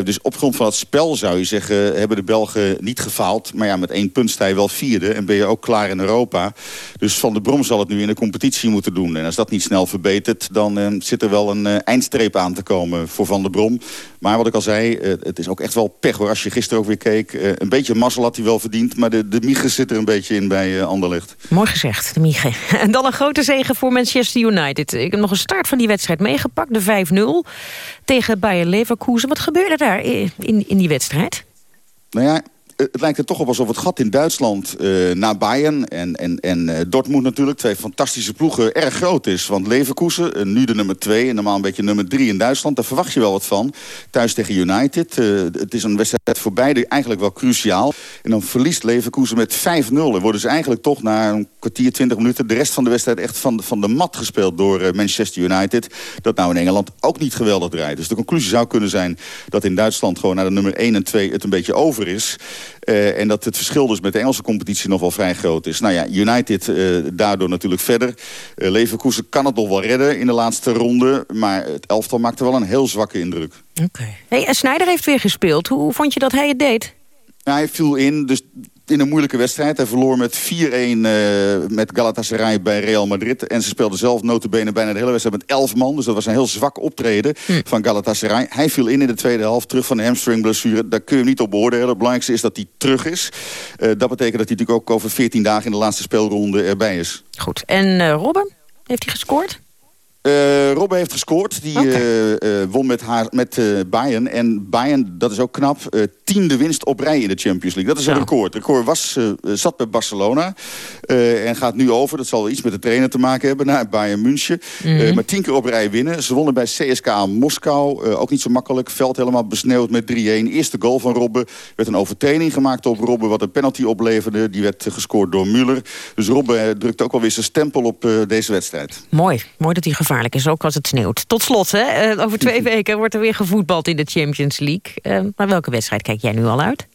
dus op grond van het spel zou je zeggen... hebben de Belgen niet gefaald. Maar ja, met één punt sta je wel vierde en ben je ook klaar in Europa. Dus Van der Brom zal het nu in de competitie moeten doen. En als dat niet snel verbetert, dan uh, zit er wel een uh, eindstreep aan te komen voor Van der Brom. Maar wat ik al zei, uh, het is ook echt wel pech hoor. Als je gisteren ook weer keek, een beetje mazzel had hij wel verdiend. Maar de, de Miege zit er een beetje in bij Anderlecht. Mooi gezegd, de Miege. En dan een grote zegen voor Manchester United. Ik heb nog een start van die wedstrijd meegepakt, de 5-0 tegen Bayer Leverkusen. Wat gebeurde daar in, in die wedstrijd? Nou ja, het lijkt er toch op alsof het gat in Duitsland uh, naar Bayern en, en, en uh, Dortmund natuurlijk... twee fantastische ploegen, erg groot is. Want Leverkusen, nu de nummer twee en normaal een beetje nummer drie in Duitsland... daar verwacht je wel wat van. Thuis tegen United. het is een wedstrijd voor beide eigenlijk wel cruciaal. En dan verliest Leverkusen met 5-0. En worden ze eigenlijk toch na een kwartier, 20 minuten... de rest van de wedstrijd echt van de, van de mat gespeeld door Manchester United. Dat nou in Engeland ook niet geweldig draait. Dus de conclusie zou kunnen zijn dat in Duitsland... gewoon naar de nummer 1 en 2 het een beetje over is... Uh, en dat het verschil dus met de Engelse competitie nog wel vrij groot is. Nou ja, United uh, daardoor natuurlijk verder. Leverkusen kan het nog wel redden in de laatste ronde. Maar het elftal maakte wel een heel zwakke indruk. Oké. Okay. Hey, en Sneijder heeft weer gespeeld. Hoe, vond je dat hij het deed? Ja, hij viel in, dus in een moeilijke wedstrijd. Hij verloor met 4-1 uh, met Galatasaray bij Real Madrid. En ze speelden zelf notabene bijna de hele wedstrijd met 11 man. Dus dat was een heel zwak optreden hm. van Galatasaray. Hij viel in in de tweede helft, terug van de hamstringblessure. Daar kun je hem niet op beoordelen. Het belangrijkste is dat hij terug is. Uh, dat betekent dat hij natuurlijk ook over 14 dagen in de laatste speelronde erbij is. Goed. En uh, Robben, heeft hij gescoord? Uh, Robben heeft gescoord. Die okay. uh, uh, won met, haar, met Bayern. En Bayern, dat is ook knap, tiende winst op rij in de Champions League. Dat is een record. Het record was, zat bij Barcelona. en gaat nu over, dat zal iets met de trainer te maken hebben... naar Bayern München. Mm -hmm. maar tien keer op rij winnen. Ze wonnen bij CSKA Moskou. ook niet zo makkelijk. Veld helemaal besneeuwd met 3-1. Eerste goal van Robben. werd een overtraining gemaakt op Robben... wat een penalty opleverde. Die werd gescoord door Müller. Dus Robben drukt ook alweer zijn stempel op deze wedstrijd. Mooi. Mooi dat hij gevaarlijk is, ook als het sneeuwt. Tot slot, hè, over twee weken wordt er weer gevoetbald in de Champions League. Naar welke wedstrijd kijk jij nu al uit?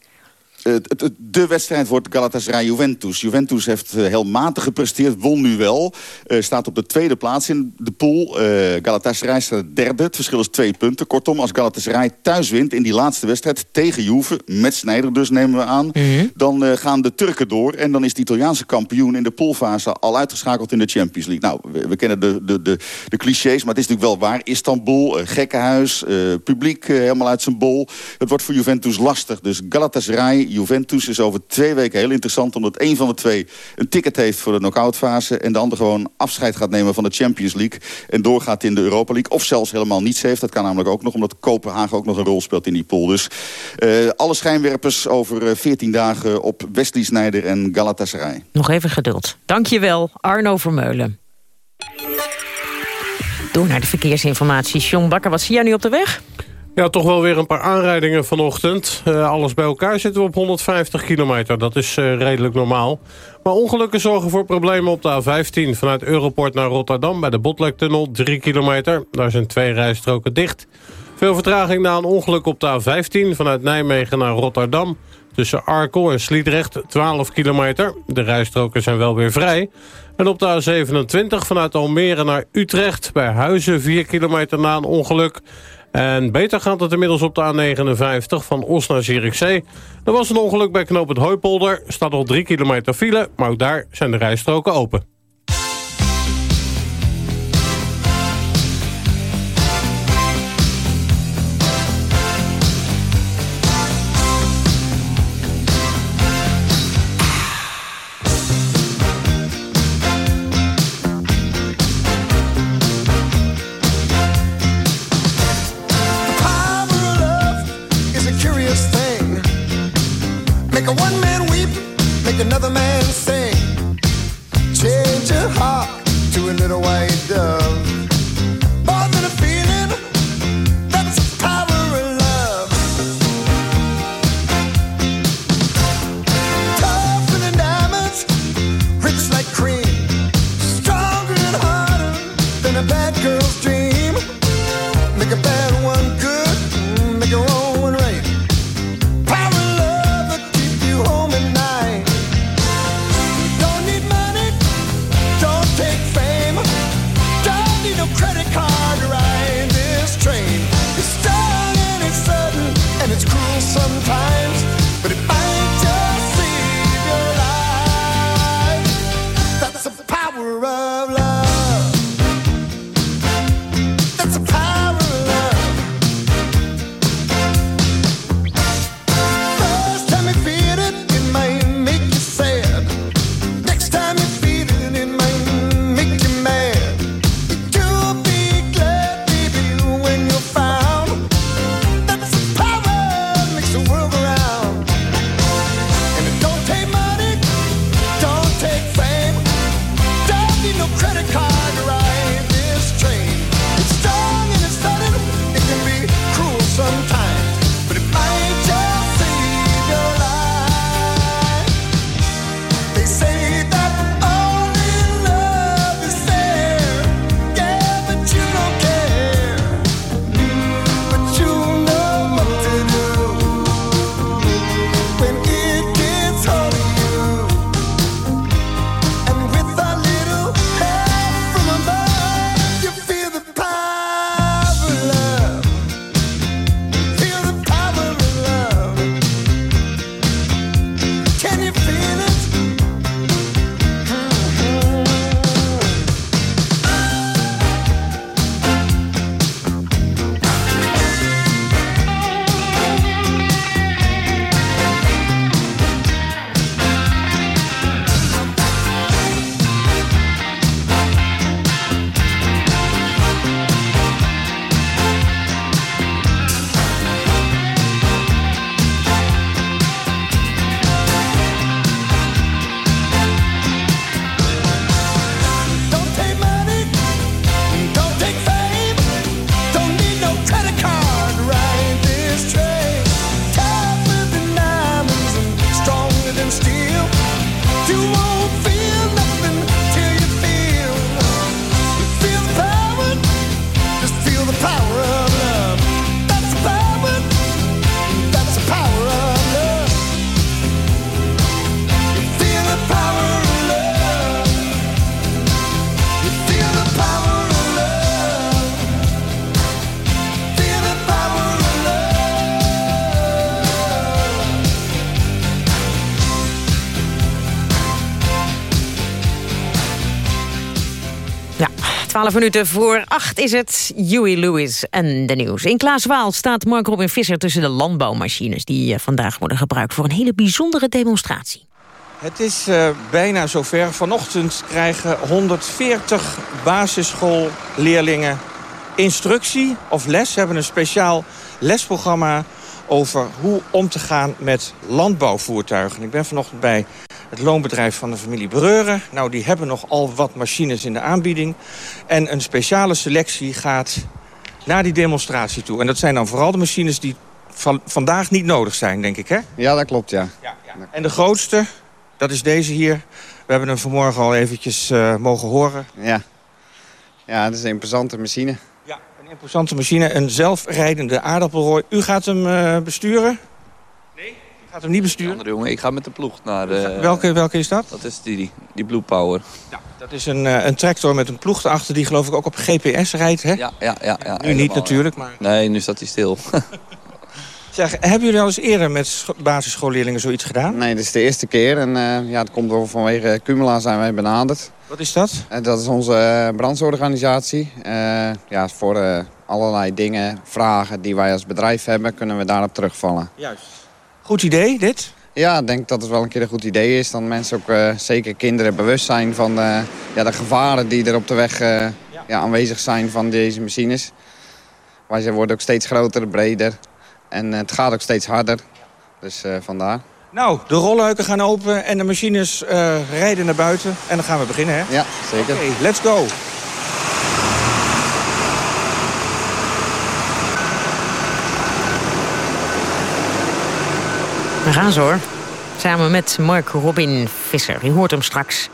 De wedstrijd wordt Galatasaray-Juventus. Juventus heeft eh, heel matig gepresteerd, won nu wel. Eh, staat op de tweede plaats in de pool. Eh Galatasaray staat derde, het verschil is twee punten. Kortom, als Galatasaray thuis wint in die laatste wedstrijd tegen Juve... met Sneijder dus, nemen we aan... dan eh, gaan de Turken door. En dan is de Italiaanse kampioen in de poolfase... al uitgeschakeld in de Champions League. Nou, we, we kennen de, de, de, de clichés, maar het is natuurlijk wel waar. Istanbul, gekkenhuis, publiek helemaal uit zijn bol. Het wordt voor Juventus lastig. Dus Galatasaray, Juventus is over twee weken heel interessant... omdat één van de twee een ticket heeft voor de knock-outfase... en de ander gewoon afscheid gaat nemen van de Champions League... en doorgaat in de Europa League. Of zelfs helemaal niets heeft. Dat kan namelijk ook nog, omdat Kopenhagen ook nog een rol speelt in die pool. Dus eh, alle schijnwerpers over eh, 14 dagen op Wesley Sneijder en Galatasaray. Nog even geduld. Dankjewel, Arno Vermeulen. Door naar de verkeersinformatie. John Bakker, wat zie jij nu op de weg? Ja, toch wel weer een paar aanrijdingen vanochtend. Eh, alles bij elkaar zitten we op 150 kilometer. Dat is eh, redelijk normaal. Maar ongelukken zorgen voor problemen op de A15... vanuit Europort naar Rotterdam bij de Botlektunnel, 3 kilometer. Daar zijn twee rijstroken dicht. Veel vertraging na een ongeluk op de A15... vanuit Nijmegen naar Rotterdam. Tussen Arkel en Sliedrecht, 12 kilometer. De rijstroken zijn wel weer vrij. En op de A27 vanuit Almere naar Utrecht... bij Huizen, 4 kilometer na een ongeluk... En beter gaat het inmiddels op de A59 van Os naar Zierikzee. Er was een ongeluk bij knoop het Hooipolder. Staat al drie kilometer file, maar ook daar zijn de rijstroken open. 12 minuten voor 8 is het Huey Lewis en de nieuws. In Klaaswaal staat Mark Robin Visser tussen de landbouwmachines... die eh, vandaag worden gebruikt voor een hele bijzondere demonstratie. Het is eh, bijna zover. Vanochtend krijgen 140 basisschoolleerlingen instructie of les. Ze hebben een speciaal lesprogramma over hoe om te gaan met landbouwvoertuigen. Ik ben vanochtend bij het loonbedrijf van de familie Breuren. Nou, die hebben nogal wat machines in de aanbieding. En een speciale selectie gaat naar die demonstratie toe. En dat zijn dan vooral de machines die van, vandaag niet nodig zijn, denk ik, hè? Ja, dat klopt, ja. En de grootste, dat is deze hier. We hebben hem vanmorgen al eventjes eh, mogen horen. Ja. ja, het is een imposante machine. Een imposante machine, een zelfrijdende aardappelrooi. U gaat hem eh, besturen? Gaat hem niet besturen? Andere jongen, ik ga met de ploeg naar... eh, Welke, welke is dat? Dat is die, die Blue Power. Dat is een, eh, een tractor met een ploeg erachter die geloof ik ook op GPS rijdt, hè? Ja, ja, ja. ja Nu niet natuurlijk, maar... Nee, nu staat hij stil. Zeg, hebben jullie al eens eerder met scho- basisschoolleerlingen zoiets gedaan? Nee, dit is de eerste keer. En eh, ja, het komt door vanwege Cumula zijn wij benaderd. Wat is dat? En dat is onze brandsorganisatie. Eh, ja, voor allerlei dingen, vragen die wij als bedrijf hebben, kunnen we daarop terugvallen. Juist. Goed idee, dit? Ja, ik denk dat het wel een keer een goed idee is. Dat mensen ook, eh, zeker kinderen, bewust zijn van eh, ja, de gevaren die er op de weg eh, ja, aanwezig zijn van deze machines. Maar ze worden ook steeds groter, breder. En het gaat ook steeds harder. Dus vandaar. Nou, de rolluiken gaan open en de machines rijden naar buiten. En dan gaan we beginnen, hè? Ja, zeker. Oké, let's go. We gaan zo hoor. Samen met Mark Robin Visser. U hoort hem straks.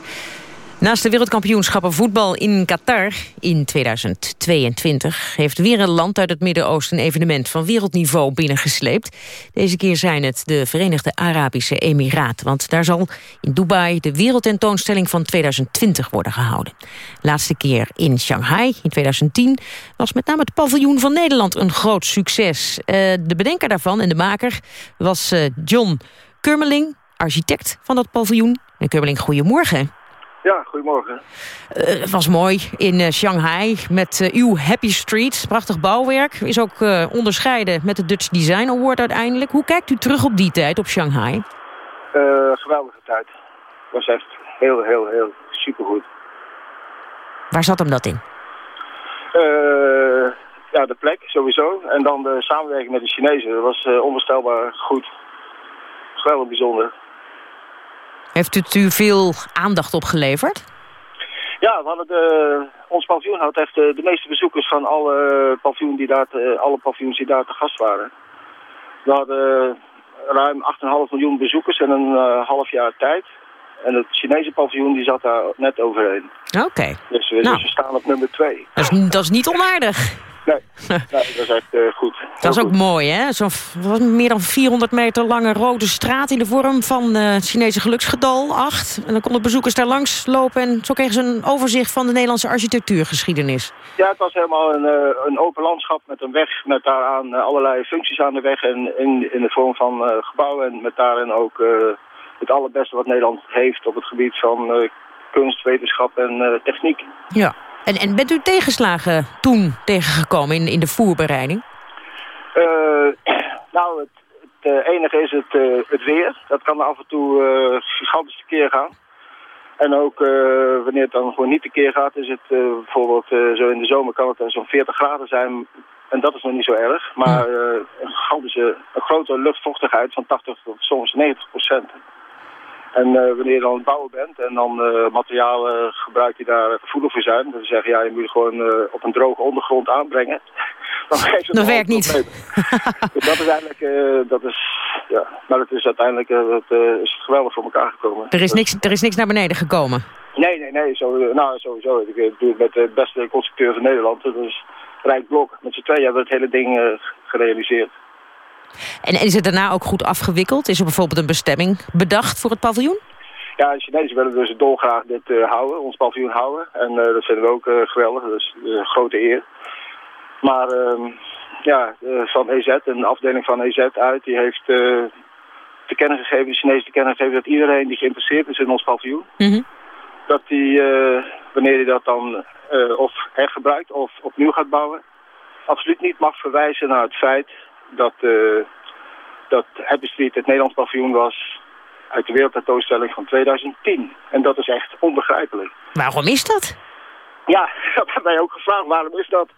Naast de wereldkampioenschappen voetbal in Qatar in 2022... heeft weer een land uit het Midden-Oosten een evenement van wereldniveau binnengesleept. Deze keer zijn het de Verenigde Arabische Emiraten. Want daar zal in Dubai de wereldtentoonstelling van 2020 worden gehouden. Laatste keer in Shanghai in 2010 was met name het paviljoen van Nederland een groot succes. Eh, de bedenker daarvan en de maker was eh, John Kurmeling, architect van dat paviljoen. En Kurmeling, goedemorgen. Ja, goedemorgen. Eh, Het was mooi in eh, Shanghai met eh, uw Happy Street. Prachtig bouwwerk. Is ook onderscheiden met de Dutch Design Award uiteindelijk. Hoe kijkt u terug op die tijd op Shanghai? Geweldige tijd. Het was echt heel, heel, heel supergoed. Waar zat hem dat in? Ja, de plek sowieso. En dan de samenwerking met de Chinezen. Dat was onvoorstelbaar goed. Geweldig bijzonder. Heeft het u veel aandacht opgeleverd? Ja, we hadden de, ons paviljoen had echt eh, de meeste bezoekers van alle, paviljoen die daar te- alle paviljoens die daar te gast waren. We hadden ruim 8,5 miljoen bezoekers in een eh, half jaar tijd. En het Chinese paviljoen die zat daar net overheen. Oké. Dus we, Nou. dus we staan op nummer 2. Dat is, dat is niet onaardig. Nee, nee dat is echt eh, goed. Dat is ook mooi, hè? Zo'n was meer dan 400 meter lange rode straat... in de vorm van eh Chinese geluksgetal 8. En dan konden bezoekers daar langs lopen... en zo kregen ze een overzicht van de Nederlandse architectuurgeschiedenis. Ja, het was helemaal een, eh, een open landschap met een weg met daaraan allerlei functies aan de weg en in, in de vorm van gebouwen en met daarin ook het allerbeste wat Nederland heeft op het gebied van kunst, wetenschap en techniek. Ja. En, en bent u tegenslagen toen tegengekomen in, in de voerbereiding? Eh, nou, het, het eh, enige is het, eh, het weer. Dat kan af en toe eh gigantisch tekeer gaan. En ook wanneer het dan gewoon niet tekeer gaat, is het bijvoorbeeld zo in de zomer kan het dan zo'n 40 graden zijn. En dat is nog niet zo erg. Maar een grote luchtvochtigheid van 80 tot soms 90 procent. En eh, wanneer je dan aan het bouwen bent en dan eh, materialen gebruikt die daar gevoelig voor zijn. Dan zeggen ja, je moet gewoon eh, op een droge ondergrond aanbrengen. dan geeft het Dat werkt niet. dus dat is eigenlijk, dat is, ja, maar het is uiteindelijk eh, is geweldig voor elkaar gekomen. Er is niks, er is niks naar beneden gekomen. Nee, nee, nee, zo, nou sowieso. Ik doe het met de beste constructeur van Nederland. Dat is Rijk Blok. Met z'n tweeën hebben we het hele ding gerealiseerd. En, en is het daarna ook goed afgewikkeld? Is er bijvoorbeeld een bestemming bedacht voor het paviljoen? Ja, de Chinezen willen dus dolgraag dit eh, houden, ons paviljoen houden. En eh, dat vinden we ook eh, geweldig, dat is eh, een grote eer. Maar ehm, ja, van EZ, een afdeling van EZ uit, die heeft te kennen gegeven, de Chinezen te kennen gegeven dat iedereen die geïnteresseerd is in ons paviljoen, dat die, wanneer hij dat dan of hergebruikt of opnieuw gaat bouwen, absoluut niet mag verwijzen naar het feit dat, eh, dat Happy Street het Nederlands paviljoen was uit de wereldtentoonstelling van 2010. En dat is echt onbegrijpelijk. Waarom is dat? Ja, dat hebben wij ook gevraagd. Waarom is dat?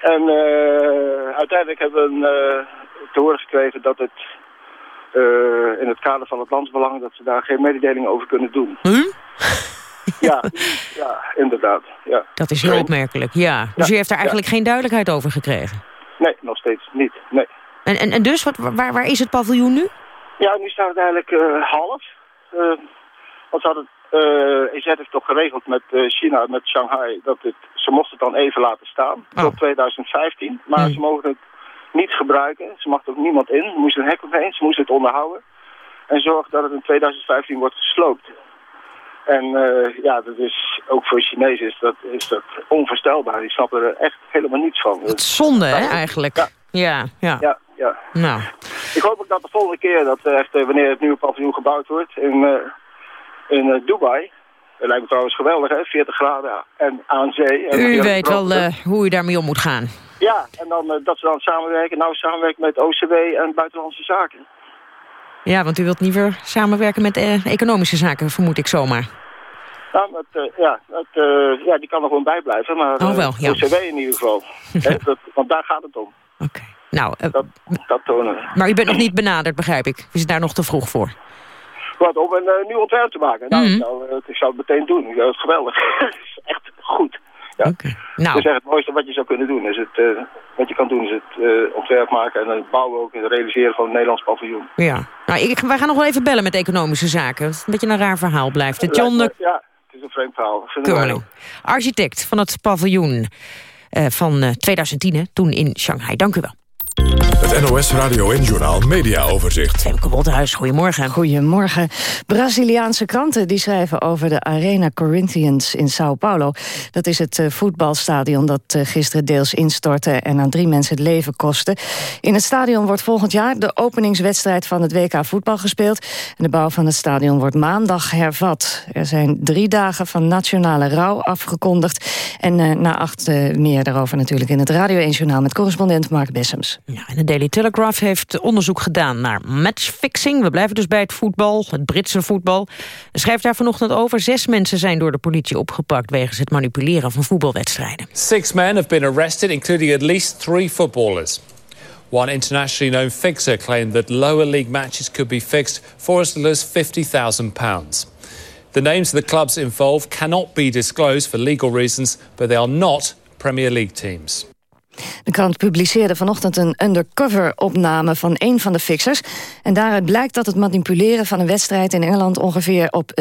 En eh, uiteindelijk hebben we een, eh, te horen gekregen dat het eh, in het kader van het landsbelang... dat ze daar geen mededeling over kunnen doen. Ja, ja, inderdaad. Ja. Dat is heel opmerkelijk, ja. Dus Ja, u heeft ja. eigenlijk geen duidelijkheid over gekregen? Nee, nog steeds niet. Nee. En, en, en dus, wat, waar, waar is het paviljoen nu? Ja, nu staat het eigenlijk eh, half. Eh, want ze hadden, eh EZ heeft toch geregeld met eh, China, met Shanghai, dat het, ze mochten het dan even laten staan tot 2015. Maar ze mogen het niet gebruiken. Ze mag er ook niemand in. Er moest een hek omheen. Ze moesten het onderhouden. En zorgen dat het in 2015 wordt gesloopt. En eh, ja, dat is ook voor Chinezen is dat, is dat onvoorstelbaar. Die snappen er echt helemaal niets van. Zonde, hè, eigenlijk? Ja, ja. Ja, ja. Nou, Ik hoop ook dat de volgende keer, dat eh, echt, eh, wanneer het nieuwe paviljoen gebouwd wordt in, eh, in Dubai. Dat lijkt me trouwens geweldig, hè? 40 graden en aan zee. En u weet wel eh, hoe u daarmee om moet gaan. Ja, en dan, dat ze dan samenwerken. Nou, samenwerken met OCW en Buitenlandse Zaken. Ja, want u wilt liever samenwerken met eh, economische zaken, vermoed ik zomaar. Nou, ja, ja, die kan er gewoon bij blijven. Maar Oh, wel, ja. OCW in ieder geval. Hè, dat, want daar gaat het om. Nou, eh, Dat, dat tonen we. maar u bent nog niet benaderd, begrijp ik. U zit daar nog te vroeg voor. Wat, om een eh, nieuw ontwerp te maken? Nou, ik, zou, eh, ik zou het meteen doen. Het geweldig. Het is echt goed. Ja. Nou. Dus echt het mooiste wat je zou kunnen doen. Is het, wat je kan doen is het ontwerp maken en het bouwen ook en het realiseren van een Nederlands paviljoen. Ja. Nou, ik, wij gaan nog wel even bellen met economische zaken. Het is een beetje een raar verhaal blijft. het. John de Ja, het is een vreemd verhaal. Curling, architect van het paviljoen van eh, 2010, hè, toen in Shanghai. Dank u wel. Het NOS Radio en Journaal Media Overzicht. Femke Wolterhuis, goedemorgen. Goedemorgen. Braziliaanse kranten die schrijven over de Arena Corinthians in Sao Paulo. Dat is het eh, voetbalstadion dat eh, gisteren deels instortte... en aan drie mensen het leven kostte. In het stadion wordt volgend jaar de openingswedstrijd van het WK voetbal gespeeld. En de bouw van het stadion wordt maandag hervat. Er zijn drie dagen van nationale rouw afgekondigd. En eh, na acht meer daarover natuurlijk in het Radio 1 Journaal... met correspondent Mark Bessems. Ja, de Daily Telegraph heeft onderzoek gedaan naar matchfixing. We blijven dus bij het voetbal, het Britse voetbal. Schrijft daar vanochtend over. Zes mensen zijn door de politie opgepakt... wegens het manipuleren van voetbalwedstrijden. Six men have been arrested, including at least three footballers. One internationally known fixer claimed that lower league matches could be fixed for as little as £50,000. The names of the clubs involved cannot be disclosed for legal reasons, but they are not Premier League teams. De krant publiceerde vanochtend een undercover-opname van een van de fixers. En daaruit blijkt dat het manipuleren van een wedstrijd in Engeland... ongeveer op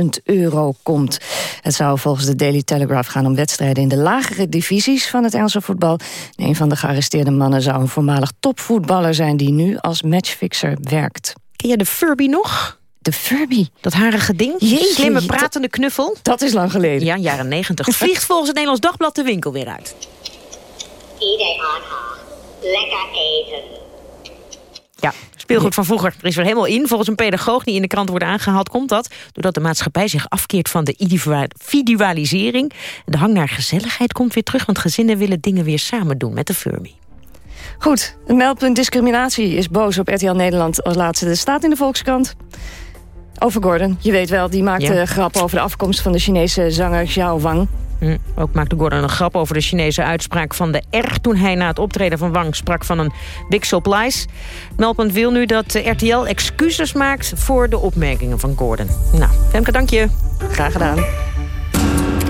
60.000 euro komt. Het zou volgens de Daily Telegraph gaan om wedstrijden... in de lagere divisies van het Engelse voetbal. En een van de gearresteerde mannen zou een voormalig topvoetballer zijn... die nu als matchfixer werkt. Ken je de Furby nog? De Furby? Dat harige ding? Jeetje, Slimme pratende knuffel? Dat is lang geleden. Ja, jaren negentig. Vliegt volgens het Nederlands Dagblad de winkel weer uit. Lekker eten. Ja, speelgoed van vroeger. Er is weer helemaal in. Volgens een pedagoog die in de krant wordt aangehaald... komt dat doordat de maatschappij zich afkeert van de individualisering. De hang naar gezelligheid komt weer terug... want gezinnen willen dingen weer samen doen met de Furby. Goed, het meldpunt discriminatie is boos op RTL Nederland als laatste. De staat in de Volkskrant. Over Gordon, je weet wel, die maakte Ja. grappen over de afkomst van de Chinese zanger Xiao Wang. Hm, ook maakte Gordon een grap over de Chinese uitspraak van de R... toen hij na het optreden van Wang sprak van een big surprise. Meldpunt wil nu dat RTL excuses maakt... voor de opmerkingen van Gordon. Nou, Femke, dank je. Graag gedaan.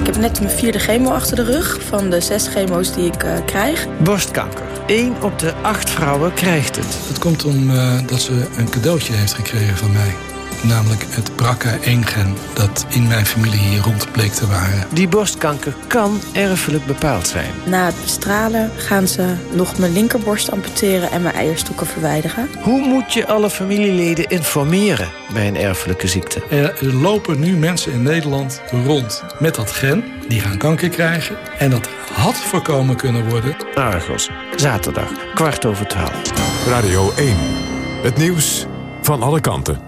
Ik heb net mijn vierde chemo achter de rug van de zes chemo's die ik eh, krijg. Borstkanker. 1 op de 8 vrouwen krijgt het. Het komt omdat dat ze een cadeautje heeft gekregen van mij. Namelijk het BRCA1-gen dat in mijn familie hier rond bleek te waren. Die borstkanker kan erfelijk bepaald zijn. Na het bestralen gaan ze nog mijn linkerborst amputeren en mijn eierstokken verwijderen. Hoe moet je alle familieleden informeren bij een erfelijke ziekte? Er lopen nu mensen in Nederland rond met dat gen. Die gaan kanker krijgen. En dat had voorkomen kunnen worden. Argos, zaterdag, kwart over twaalf. Radio 1. Het nieuws van alle kanten.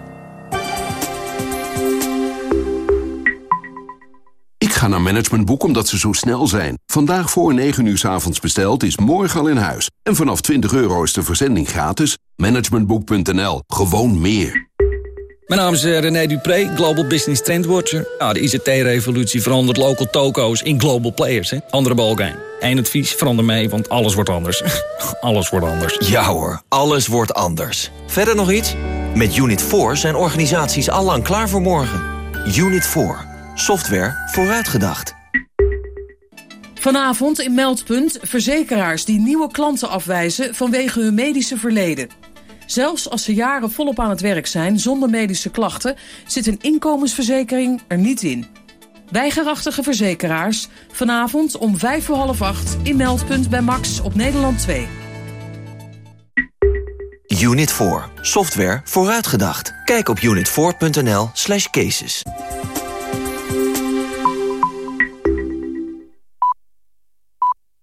Ga naar Managementboek omdat ze zo snel zijn. Vandaag voor 9 uur s avonds besteld is morgen al in huis. En vanaf 20 euro is de verzending gratis. Managementboek.nl. Gewoon meer. Mijn naam is eh, René Dupré, Global Business Trendwatcher. Ja, de ICT-revolutie verandert local toko's in global players. Hè? Andere balkijn. Eén advies, verander mee, want alles wordt anders. alles wordt anders. Ja hoor, alles wordt anders. Verder nog iets? Met Unit 4 zijn organisaties allang klaar voor morgen. Unit 4. Software vooruitgedacht. Vanavond in Meldpunt verzekeraars die nieuwe klanten afwijzen vanwege hun medische verleden. Zelfs als ze jaren volop aan het werk zijn zonder medische klachten... zit een inkomensverzekering er niet in. Weigerachtige verzekeraars. Vanavond om vijf voor half acht in Meldpunt bij Max op Nederland 2. Unit 4. Software vooruitgedacht. Kijk op unit4.nl slash cases.